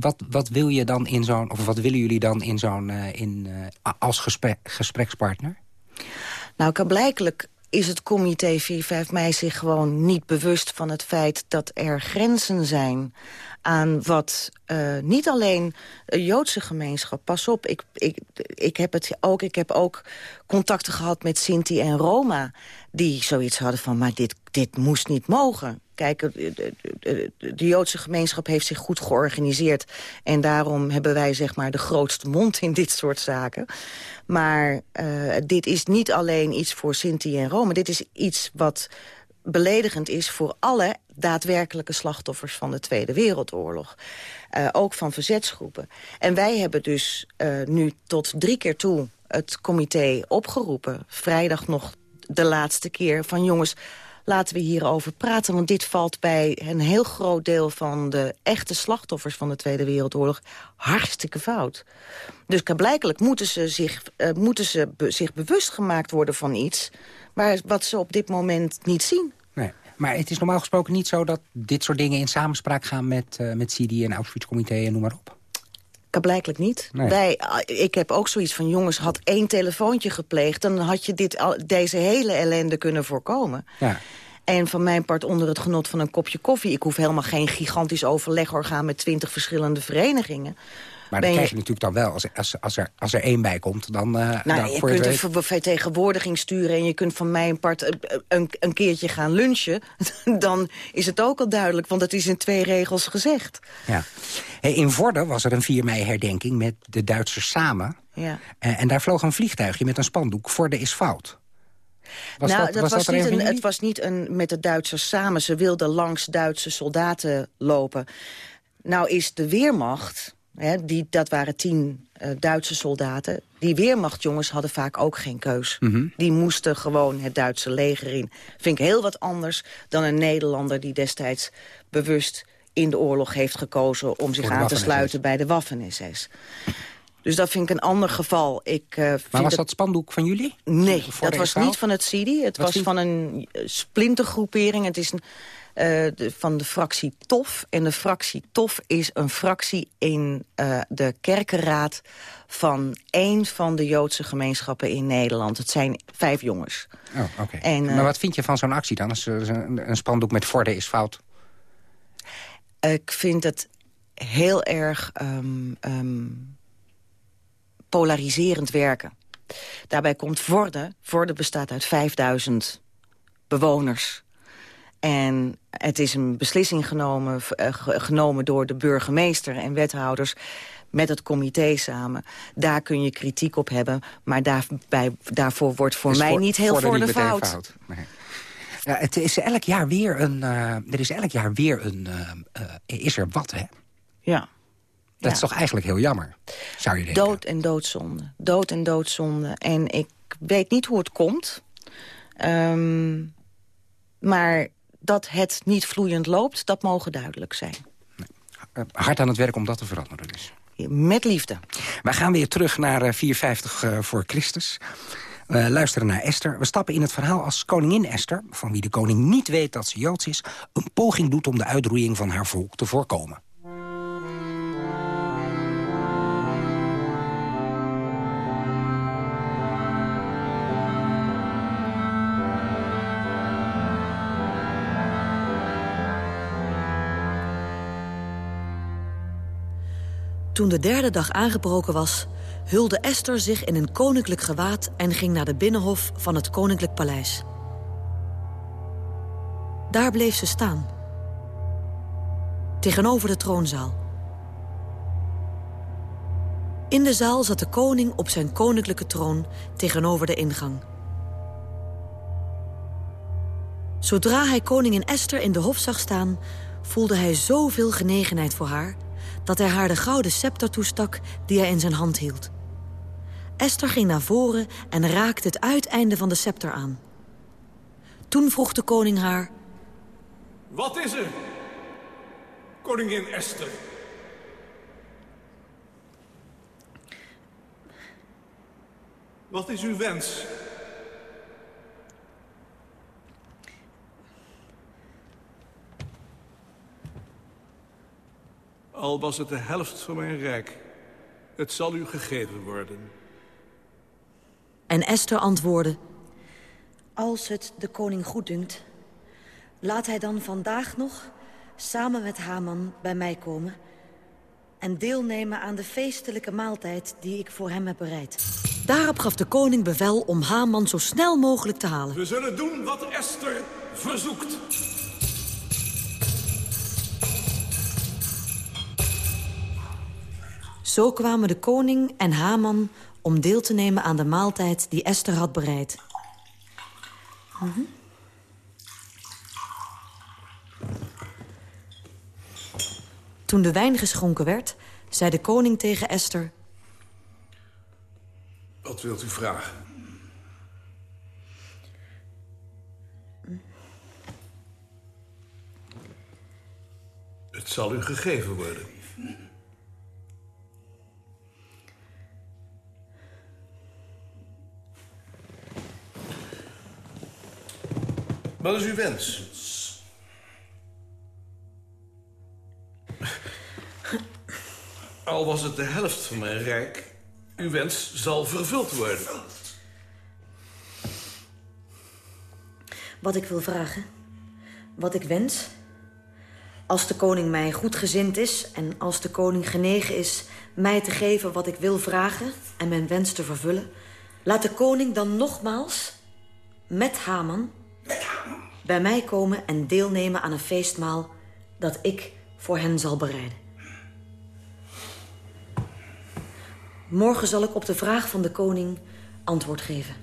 wat, wat wil je dan in zo'n, of wat willen jullie dan in zo'n, uh, in, uh, als gesprek, gesprekspartner? Nou, blijkelijk is het comité 4-5 mei zich gewoon niet bewust van het feit dat er grenzen zijn aan wat uh, niet alleen de Joodse gemeenschap... Pas op, ik, ik, ik, heb het ook, ik heb ook contacten gehad met Sinti en Roma... die zoiets hadden van, maar dit, dit moest niet mogen. Kijk, de, de, de, Joodse gemeenschap heeft zich goed georganiseerd... en daarom hebben wij zeg maar de grootste mond in dit soort zaken. Maar uh, dit is niet alleen iets voor Sinti en Roma. Dit is iets wat beledigend is voor alle daadwerkelijke slachtoffers van de Tweede Wereldoorlog. Uh, ook van verzetsgroepen. En wij hebben dus uh, nu tot drie keer toe het comité opgeroepen. Vrijdag nog de laatste keer van jongens laten we hierover praten. Want dit valt bij een heel groot deel van de echte slachtoffers van de Tweede Wereldoorlog hartstikke fout. Dus blijkelijk moeten ze zich, uh, moeten ze zich bewust gemaakt worden van iets... Maar wat ze op dit moment niet zien. Nee. Maar het is normaal gesproken niet zo dat dit soort dingen in samenspraak gaan met, uh, met CD en Auschwitz-comité en noem maar op. Blijkelijk niet. Wij, eh, ik heb ook zoiets van, jongens, had één telefoontje gepleegd... dan had je dit, deze hele ellende kunnen voorkomen. Ja. En van mijn part onder het genot van een kopje koffie. Ik hoef helemaal geen gigantisch overlegorgaan met twintig verschillende verenigingen. Maar dat krijg je natuurlijk dan wel. Als, als, als, er, als er één bij komt, dan... Uh, nou, je kunt een vertegenwoordiging sturen... en je kunt van mij een, part, een, een keertje gaan lunchen. (laughs) dan is het ook al duidelijk, want het is in twee regels gezegd. Ja. in Vorden was er een 4 mei herdenking met de Duitsers samen. Ja. Uh, en daar vloog een vliegtuigje met een spandoek. Vorden is fout. Was nou, dat, was, niet een, het was niet een met de Duitsers samen. Ze wilden langs Duitse soldaten lopen. Nou is de Weermacht die, dat waren tien uh, Duitse soldaten. Die weermachtjongens hadden vaak ook geen keus. Mhm. Die moesten gewoon het Duitse leger in. Vind ik heel wat anders dan een Nederlander die destijds bewust in de oorlog heeft gekozen... om zich aan te sluiten bij de Waffen-SS. Dus dat vind ik een ander geval. Ik, uh, maar was dat spandoek van jullie? Nee, dat was niet van het CIDI. Het was van een eh, splintergroepering. Het is een de, van de fractie TOF. En de fractie TOF is een fractie in uh, de kerkenraad van één van de Joodse gemeenschappen in Nederland. Het zijn vijf jongens. Oh, oké. Okay. Maar wat vind je van zo'n actie dan? Als een, een spandoek met Vorden is fout? Ik vind het heel erg um, um, polariserend werken. Daarbij komt Vorden. Vorden bestaat uit 5000 bewoners. En het is een beslissing genomen, uh, genomen door de burgemeester en wethouders met het comité samen. Daar kun je kritiek op hebben, maar daarbij, daarvoor wordt voor mij niet heel voor, voor de, fout. fout. Nee. Ja, het is elk jaar weer een. Uh, er is elk jaar weer een. Uh, is er wat, hè? Ja. Dat is toch eigenlijk heel jammer, zou je denken? Dood en doodzonde. Dood en doodzonde. En ik weet niet hoe het komt. Um, maar dat het niet vloeiend loopt, dat mogen duidelijk zijn. Nee. Hard aan het werk om dat te veranderen dus. Met liefde. We gaan weer terug naar 450 uh, eh, voor Christus. We luisteren naar Esther. We stappen in het verhaal als koningin Esther... van wie de koning niet weet dat ze Joods is... een poging doet om de uitroeiing van haar volk te voorkomen. Toen de derde dag aangebroken was, hulde Esther zich in een koninklijk gewaad... en ging naar de binnenhof van het koninklijk paleis. Daar bleef ze staan. Tegenover de troonzaal. In de zaal zat de koning op zijn koninklijke troon tegenover de ingang. Zodra hij koningin Esther in de hof zag staan... voelde hij zoveel genegenheid voor haar... dat hij haar de gouden scepter toestak die hij in zijn hand hield. Esther ging naar voren en raakte het uiteinde van de scepter aan. Toen vroeg de koning haar... Wat is er, koningin Esther? Wat is uw wens? Al was het de helft van mijn rijk, het zal u gegeven worden. En Esther antwoordde... Als het de koning goeddunkt, laat hij dan vandaag nog... samen met Haman bij mij komen... en deelnemen aan de feestelijke maaltijd die ik voor hem heb bereid. Daarop gaf de koning bevel om Haman zo snel mogelijk te halen. We zullen doen wat Esther verzoekt. Zo kwamen de koning en Haman om deel te nemen aan de maaltijd die Esther had bereid. Toen de wijn geschonken werd, zei de koning tegen Esther... Wat wilt u vragen? Het zal u gegeven worden. Wat is uw wens? Al was het de helft van mijn rijk, uw wens zal vervuld worden. Wat ik wil vragen, wat ik wens... als de koning mij goedgezind is... en als de koning genegen is mij te geven wat ik wil vragen... en mijn wens te vervullen... laat de koning dan nogmaals met Haman bij mij komen en deelnemen aan een feestmaal dat ik voor hen zal bereiden. Morgen zal ik op de vraag van de koning antwoord geven.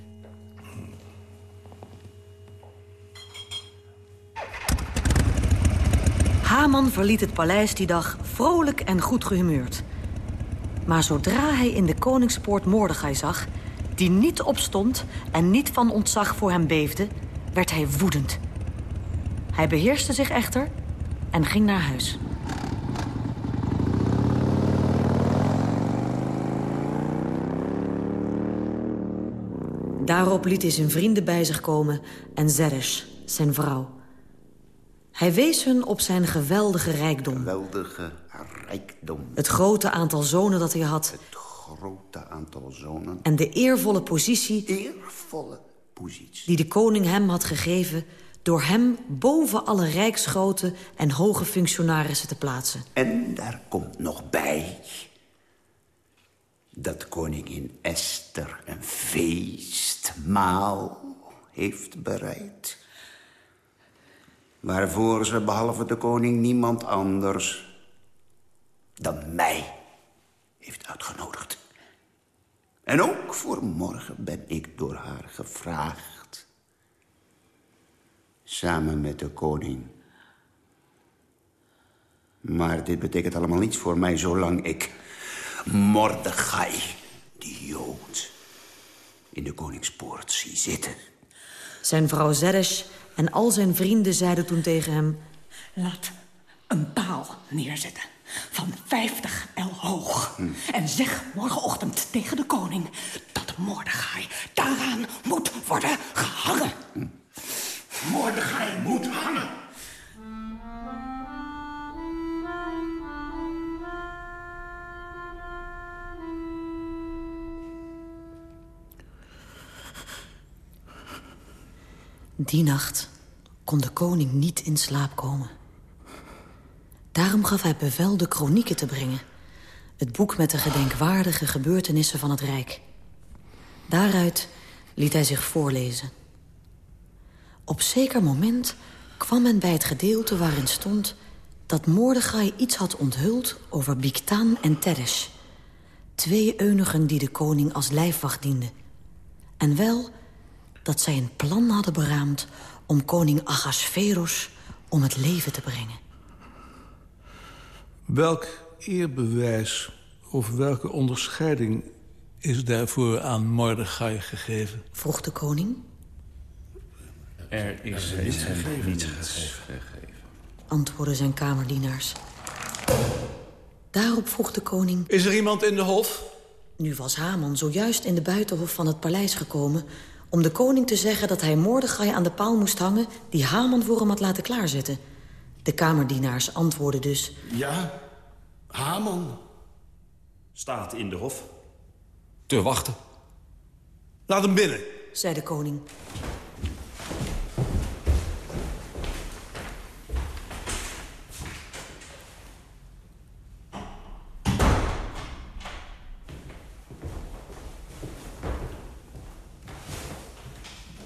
Haman verliet het paleis die dag vrolijk en goed gehumeurd. Maar zodra hij in de koningspoort Mordechai zag... die niet opstond en niet van ontzag voor hem beefde... werd hij woedend. Hij beheerste zich echter en ging naar huis. Daarop liet hij zijn vrienden bij zich komen en Zeresh, zijn vrouw. Hij wees hun op zijn geweldige rijkdom. Geweldige rijkdom. Het grote aantal zonen dat hij had. Het grote aantal zonen. En de eervolle positie... Eervolle positie. Die de koning hem had gegeven door hem boven alle rijksgroten en hoge functionarissen te plaatsen. En daar komt nog bij dat koningin Esther een feestmaal heeft bereid. Waarvoor ze behalve de koning niemand anders dan mij heeft uitgenodigd. En ook voor morgen ben ik door haar gevraagd. Samen met de koning. Maar dit betekent allemaal niets voor mij zolang ik Mordechai, die Jood, in de koningspoort zie zitten. Zijn vrouw Zeresh en al zijn vrienden zeiden toen tegen hem... Laat een paal neerzetten van 50 el hoog. En zeg morgenochtend tegen de koning dat Mordechai daaraan moet worden gehangen. Mordechai moet hangen. Die nacht kon de koning niet in slaap komen. Daarom gaf hij bevel de kronieken te brengen... Het boek met de gedenkwaardige gebeurtenissen van het Rijk. Daaruit liet hij zich voorlezen. Op zeker moment kwam men bij het gedeelte waarin stond... dat Mordechai iets had onthuld over Biktaan en Teresh. Twee eunigen die de koning als lijfwacht dienden. En wel dat zij een plan hadden beraamd om koning Ahasveros om het leven te brengen. Welk eerbewijs of welke onderscheiding is daarvoor aan Mordechai gegeven? Vroeg de koning. Er is niets gegeven. Niets gegeven. Antwoordden zijn kamerdienaars. Daarop vroeg de koning... Is er iemand in de hof? Nu was Haman zojuist in de buitenhof van het paleis gekomen... om de koning te zeggen dat hij Mordechai aan de paal moest hangen... die Haman voor hem had laten klaarzetten. De kamerdienaars antwoordden dus... Ja, Haman. Staat in de hof. Te wachten. Laat hem binnen. zei de koning.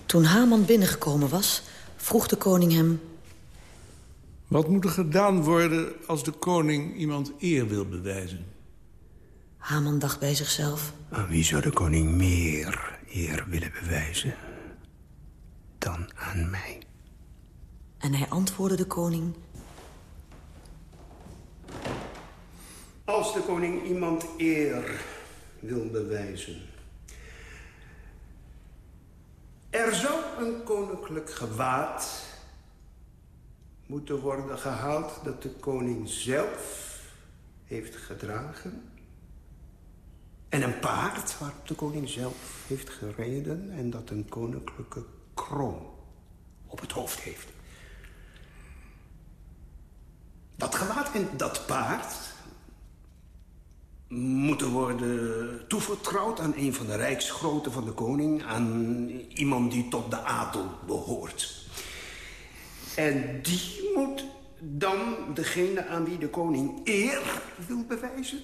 Toen Haman binnengekomen was, vroeg de koning hem... Wat moet er gedaan worden als de koning iemand eer wil bewijzen? Haman dacht bij zichzelf. Aan wie zou de koning meer eer willen bewijzen dan aan mij? En hij antwoordde de koning... Als de koning iemand eer wil bewijzen... Er zou een koninklijk gewaad moeten worden gehaald... dat de koning zelf heeft gedragen... En een paard waarop de koning zelf heeft gereden... en dat een koninklijke kroon op het hoofd heeft. Dat gewaad en dat paard moeten worden toevertrouwd aan een van de rijksgroten van de koning... aan iemand die tot de adel behoort. En die moet dan degene aan wie de koning eer wil bewijzen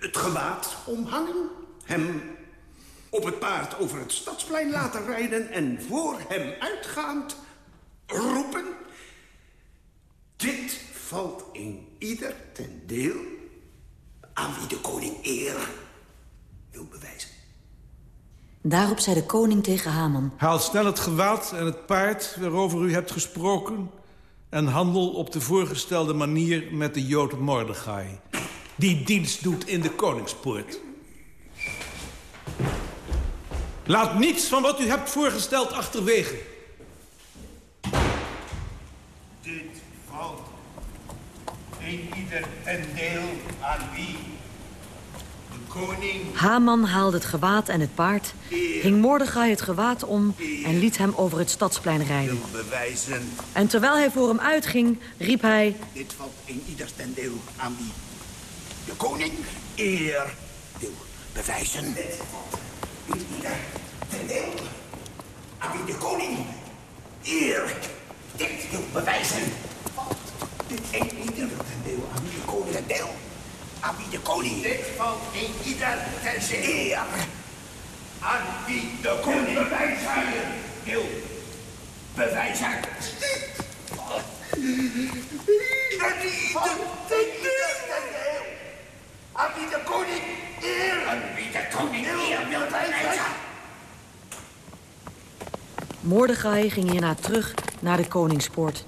het gewaad omhangen. Hem op het paard over het stadsplein laten rijden... en voor hem uitgaand roepen... Dit valt in ieder ten deel aan wie de koning eer wil bewijzen. Daarop zei de koning tegen Haman... Haal snel het gewaad en het paard waarover u hebt gesproken... en handel op de voorgestelde manier met de Jood Mordechai die dienst doet in de Koningspoort. Laat niets van wat u hebt voorgesteld achterwege. Dit valt in ieder ten deel aan wie de koning... Haman haalde het gewaad en het paard, hing Mordechai het gewaad om... en liet hem over het stadsplein rijden. bewijzen. En terwijl hij voor hem uitging, riep hij... Dit valt in ieder ten deel aan wie de koning eer wil bewijzen. Dit valt in ieder ten deel aan wie de koning eer dit wil bewijzen. Valt dit in ieder ten deel aan wie de koning ten deel aan wie de koning. Dit valt in ieder ten deel eer aan wie de koning bewijzen wil bewijzen. Dit valt in ieder ten deel aan wie de koning eer... Aan wie de koning eer wil bewijzen. Mordechai ging hierna terug naar de koningspoort.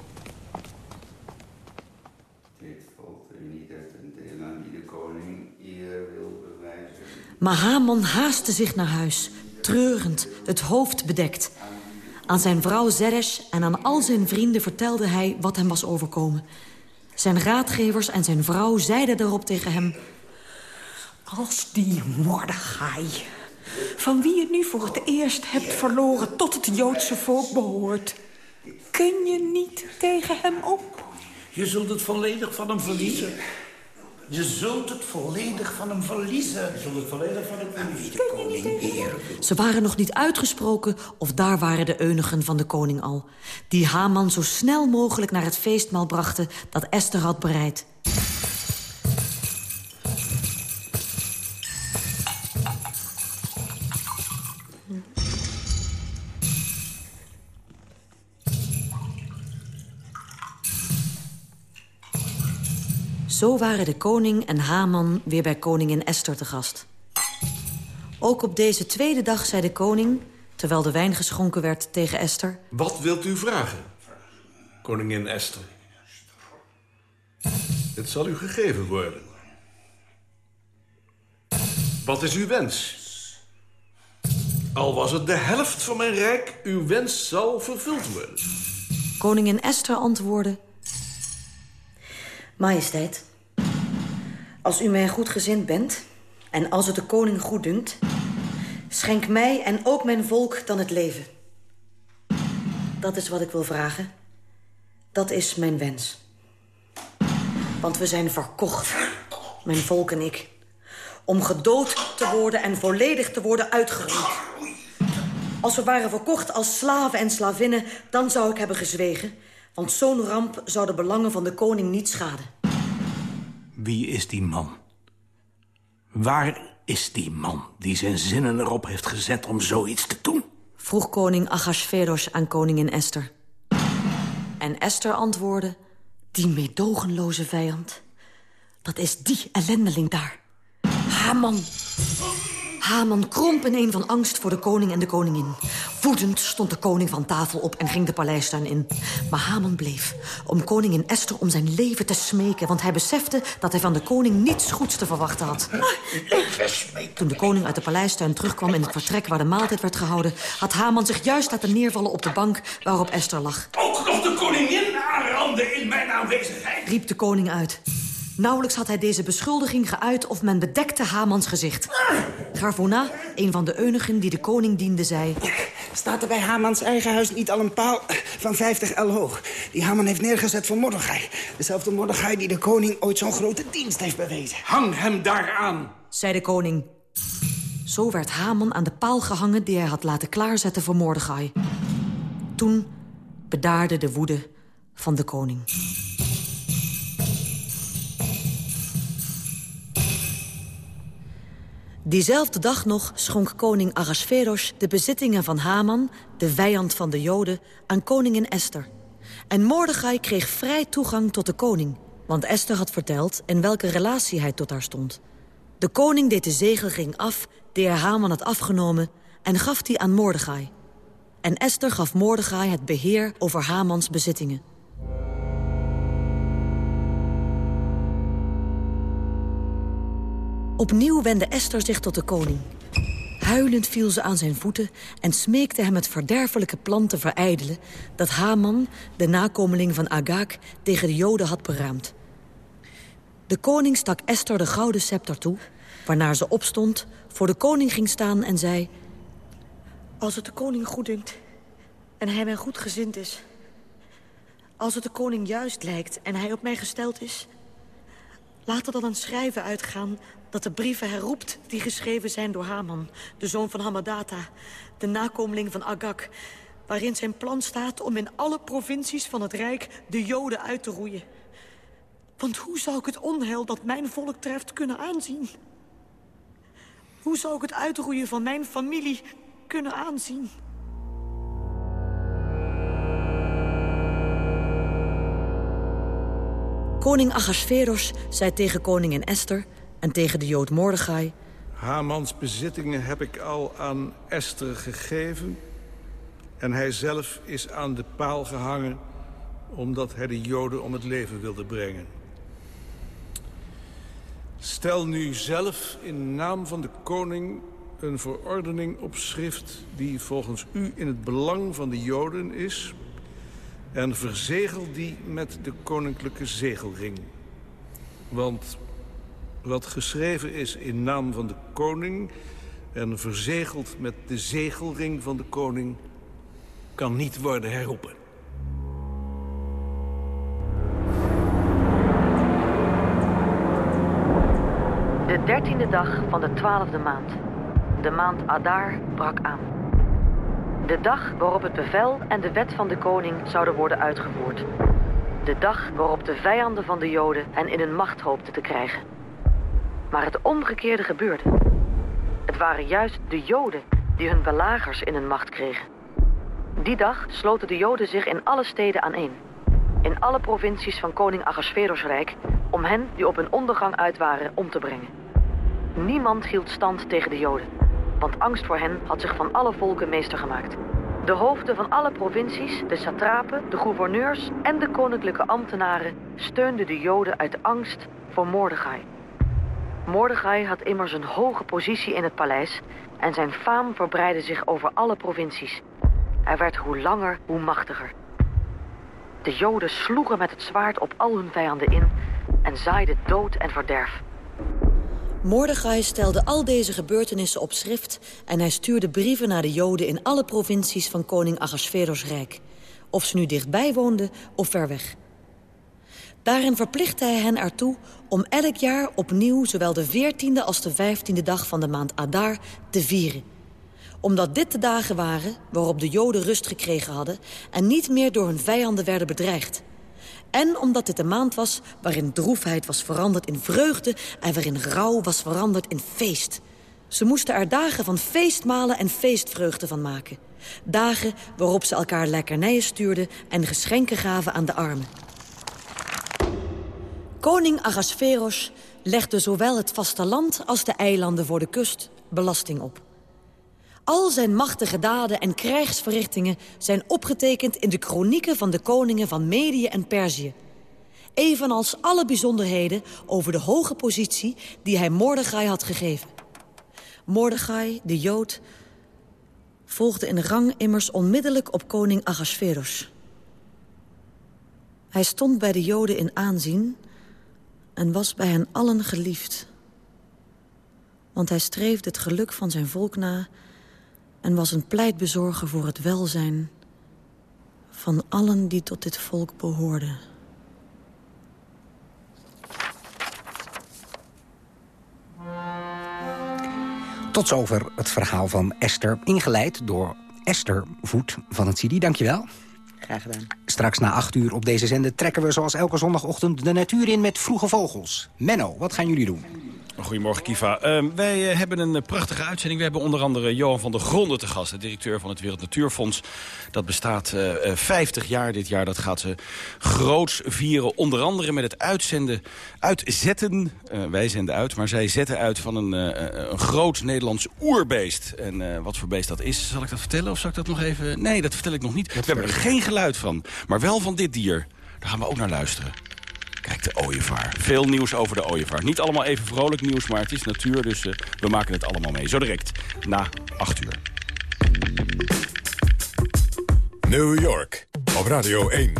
Dit valt er niet ten deel aan wie de koning eer wil bewijzen. Maar Haman haastte zich naar huis, treurend, het hoofd bedekt. Aan zijn vrouw Zeresh en aan al zijn vrienden vertelde hij wat hem was overkomen. Zijn raadgevers en zijn vrouw zeiden daarop tegen hem... Als die Mordechai, van wie je nu voor het eerst hebt verloren... tot het Joodse volk behoort, kun je niet tegen hem op. Je zult het volledig van hem verliezen. Je zult het volledig van hem verliezen. Je zult het volledig van hem verliezen. Koning. Ze waren nog niet uitgesproken of daar waren de eunigen van de koning al... die Haman zo snel mogelijk naar het feestmaal brachten dat Esther had bereid. Zo waren de koning en Haman weer bij koningin Esther te gast. Ook op deze tweede dag zei de koning, terwijl de wijn geschonken werd tegen Esther... Wat wilt u vragen, koningin Esther? Het zal u gegeven worden. Wat is uw wens? Al was het de helft van mijn rijk, uw wens zal vervuld worden. Koningin Esther antwoordde... Majesteit, als u mij goed gezind bent... en als het de koning goed dunkt... schenk mij en ook mijn volk dan het leven. Dat is wat ik wil vragen. Dat is mijn wens. Want we zijn verkocht, mijn volk en ik... om gedood te worden en volledig te worden uitgeroeid. Als we waren verkocht als slaven en slavinnen... dan zou ik hebben gezwegen... want zo'n ramp zou de belangen van de koning niet schaden. Wie is die man? Waar is die man die zijn zinnen erop heeft gezet om zoiets te doen? Vroeg koning Ahasveros aan koningin Esther. En Esther antwoordde... Die meedogenloze vijand, dat is die ellendeling daar. Haman. Haman kromp ineen van angst voor de koning en de koningin. Woedend stond de koning van tafel op en ging de paleistuin in. Maar Haman bleef, om koningin Esther om zijn leven te smeken... want hij besefte dat hij van de koning niets goeds te verwachten had. Toen de koning uit de paleistuin terugkwam in het vertrek waar de maaltijd werd gehouden... had Haman zich juist laten neervallen op de bank waarop Esther lag. Ook nog de koningin aanranden in mijn aanwezigheid. Riep de koning uit. Nauwelijks had hij deze beschuldiging geuit of men bedekte Hamans gezicht. Garvona, een van de eunuchen die de koning diende, zei... Staat er bij Hamans eigen huis niet al een paal van 50 el hoog... die Haman heeft neergezet voor Mordechai? Dezelfde Mordechai die de koning ooit zo'n grote dienst heeft bewezen. Hang hem daaraan, zei de koning. Zo werd Haman aan de paal gehangen die hij had laten klaarzetten voor Mordechai. Toen bedaarde de woede van de koning. Diezelfde dag nog schonk koning Ahasveros de bezittingen van Haman, de vijand van de Joden, aan koningin Esther. En Mordechai kreeg vrij toegang tot de koning, want Esther had verteld in welke relatie hij tot haar stond. De koning deed de zegelring af die hij Haman had afgenomen en gaf die aan Mordechai. En Esther gaf Mordechai het beheer over Hamans bezittingen. Opnieuw wendde Esther zich tot de koning. Huilend viel ze aan zijn voeten en smeekte hem het verderfelijke plan te verijdelen... dat Haman, de nakomeling van Agag, tegen de Joden had beraamd. De koning stak Esther de gouden scepter toe, waarna ze opstond... voor de koning ging staan en zei... Als het de koning goeddunkt en hij mij goed gezind is... als het de koning juist lijkt en hij op mij gesteld is... laat er dan een schrijven uitgaan dat de brieven herroept die geschreven zijn door Haman, de zoon van Hamadata, de nakomeling van Agag, waarin zijn plan staat om in alle provincies van het Rijk de Joden uit te roeien. Want hoe zou ik het onheil dat mijn volk treft kunnen aanzien? Hoe zou ik het uitroeien van mijn familie kunnen aanzien? Koning Ahasveros zei tegen koningin Esther en tegen de Jood Mordechai... Hamans bezittingen heb ik al aan Esther gegeven... en hij zelf is aan de paal gehangen... omdat hij de Joden om het leven wilde brengen. Stel nu zelf in naam van de koning een verordening op schrift... die volgens u in het belang van de Joden is... en verzegel die met de koninklijke zegelring. Want wat geschreven is in naam van de koning... en verzegeld met de zegelring van de koning... kan niet worden herroepen. De dertiende dag van de twaalfde maand. De maand Adar brak aan. De dag waarop het bevel en de wet van de koning zouden worden uitgevoerd. De dag waarop de vijanden van de Joden hen in hun macht hoopten te krijgen. Maar het omgekeerde gebeurde. Het waren juist de Joden die hun belagers in hun macht kregen. Die dag sloten de Joden zich in alle steden aaneen. In alle provincies van koning Ahasveros Rijk om hen die op hun ondergang uit waren om te brengen. Niemand hield stand tegen de Joden, want angst voor hen had zich van alle volken meester gemaakt. De hoofden van alle provincies, de satrapen, de gouverneurs en de koninklijke ambtenaren steunden de Joden uit angst voor Mordechai. Mordechai had immers een hoge positie in het paleis en zijn faam verbreidde zich over alle provincies. Hij werd hoe langer, hoe machtiger. De Joden sloegen met het zwaard op al hun vijanden in en zaaiden dood en verderf. Mordechai stelde al deze gebeurtenissen op schrift... en hij stuurde brieven naar de Joden in alle provincies van koning Ahasveros Rijk. Of ze nu dichtbij woonden of ver weg. Daarin verplichtte hij hen ertoe om elk jaar opnieuw... zowel de 14e als de 15e dag van de maand Adar te vieren. Omdat dit de dagen waren waarop de Joden rust gekregen hadden... en niet meer door hun vijanden werden bedreigd. En omdat dit een maand was waarin droefheid was veranderd in vreugde... en waarin rouw was veranderd in feest. Ze moesten er dagen van feestmalen en feestvreugde van maken. Dagen waarop ze elkaar lekkernijen stuurden en geschenken gaven aan de armen. Koning Agasferos legde zowel het vasteland als de eilanden voor de kust belasting op. Al zijn machtige daden en krijgsverrichtingen zijn opgetekend in de kronieken van de koningen van Medië en Perzië. Evenals alle bijzonderheden over de hoge positie die hij Mordechai had gegeven. Mordechai, de Jood, volgde in rang immers onmiddellijk op koning Agasferos. Hij stond bij de Joden in aanzien en was bij hen allen geliefd. Want hij streefde het geluk van zijn volk na en was een pleitbezorger voor het welzijn van allen die tot dit volk behoorden. Tot zover het verhaal van Esther, ingeleid door Esther Voet van het CD. Dankjewel. Gedaan. Straks na acht uur op deze zender trekken we zoals elke zondagochtend de natuur in met vroege vogels. Menno, wat gaan jullie doen? Goedemorgen, Kiva. Uh, wij uh, hebben een uh, prachtige uitzending. We hebben onder andere Johan van der Gronden te gast, de directeur van het Wereld Natuurfonds. Dat bestaat 50 jaar dit jaar. Dat gaat ze groots vieren. Onder andere met het uitzenden, uitzetten, wij zenden uit, maar zij zetten uit van een, een groot Nederlands oerbeest. En wat voor beest dat is, zal ik dat vertellen of zal ik dat nog even... Nee, dat vertel ik nog niet. we hebben er geen geluid van, maar wel van dit dier. Daar gaan we ook naar luisteren. Kijk, de ooievaar. Veel nieuws over de ooievaar. Niet allemaal even vrolijk nieuws, maar het is natuur, dus uh, we maken het allemaal mee. Zo direct, na 8 uur. New York, op Radio 1.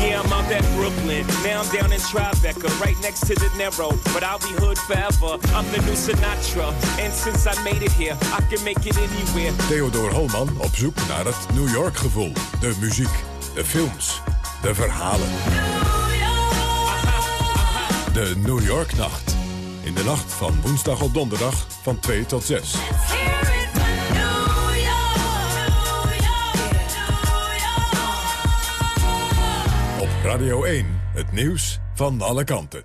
Yeah, I'm out at Brooklyn. Now I'm down in Tribeca, right next to the Narrow. But I'll be hood forever. I'm the new Sinatra. And since I made it here, I can make it anywhere. Theodor Holman op zoek naar het New York gevoel. De muziek, de films, de verhalen. De New York Nacht. In de nacht van woensdag op donderdag van 2 tot 6. Op Radio 1, het nieuws van alle kanten.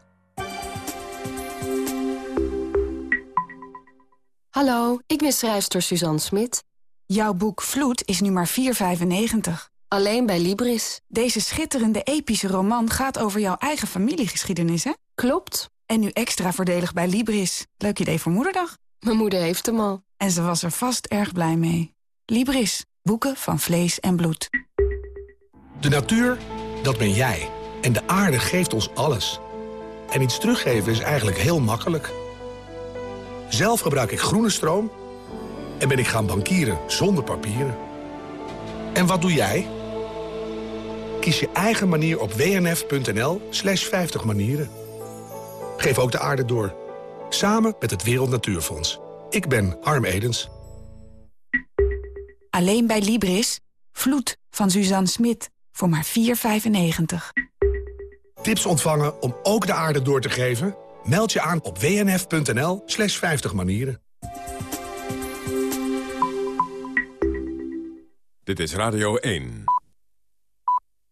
Hallo, ik ben schrijfster Suzanne Smit. Jouw boek Vloed is nu maar 4,95. Alleen bij Libris. Deze schitterende epische roman gaat over jouw eigen familiegeschiedenis, hè? Klopt. En nu extra voordelig bij Libris. Leuk idee voor moederdag. Mijn moeder heeft hem al. En ze was er vast erg blij mee. Libris. Boeken van vlees en bloed. De natuur, dat ben jij. En de aarde geeft ons alles. En iets teruggeven is eigenlijk heel makkelijk. Zelf gebruik ik groene stroom... en ben ik gaan bankieren zonder papieren. En wat doe jij? Kies je eigen manier op wnf.nl slash 50 manieren. Geef ook de aarde door. Samen met het Wereld Natuurfonds. Ik ben Harm Edens. Alleen bij Libris. Vloed van Suzanne Smit. Voor maar 4,95. Tips ontvangen om ook de aarde door te geven? Meld je aan op wnf.nl slash 50 manieren. Dit is Radio 1.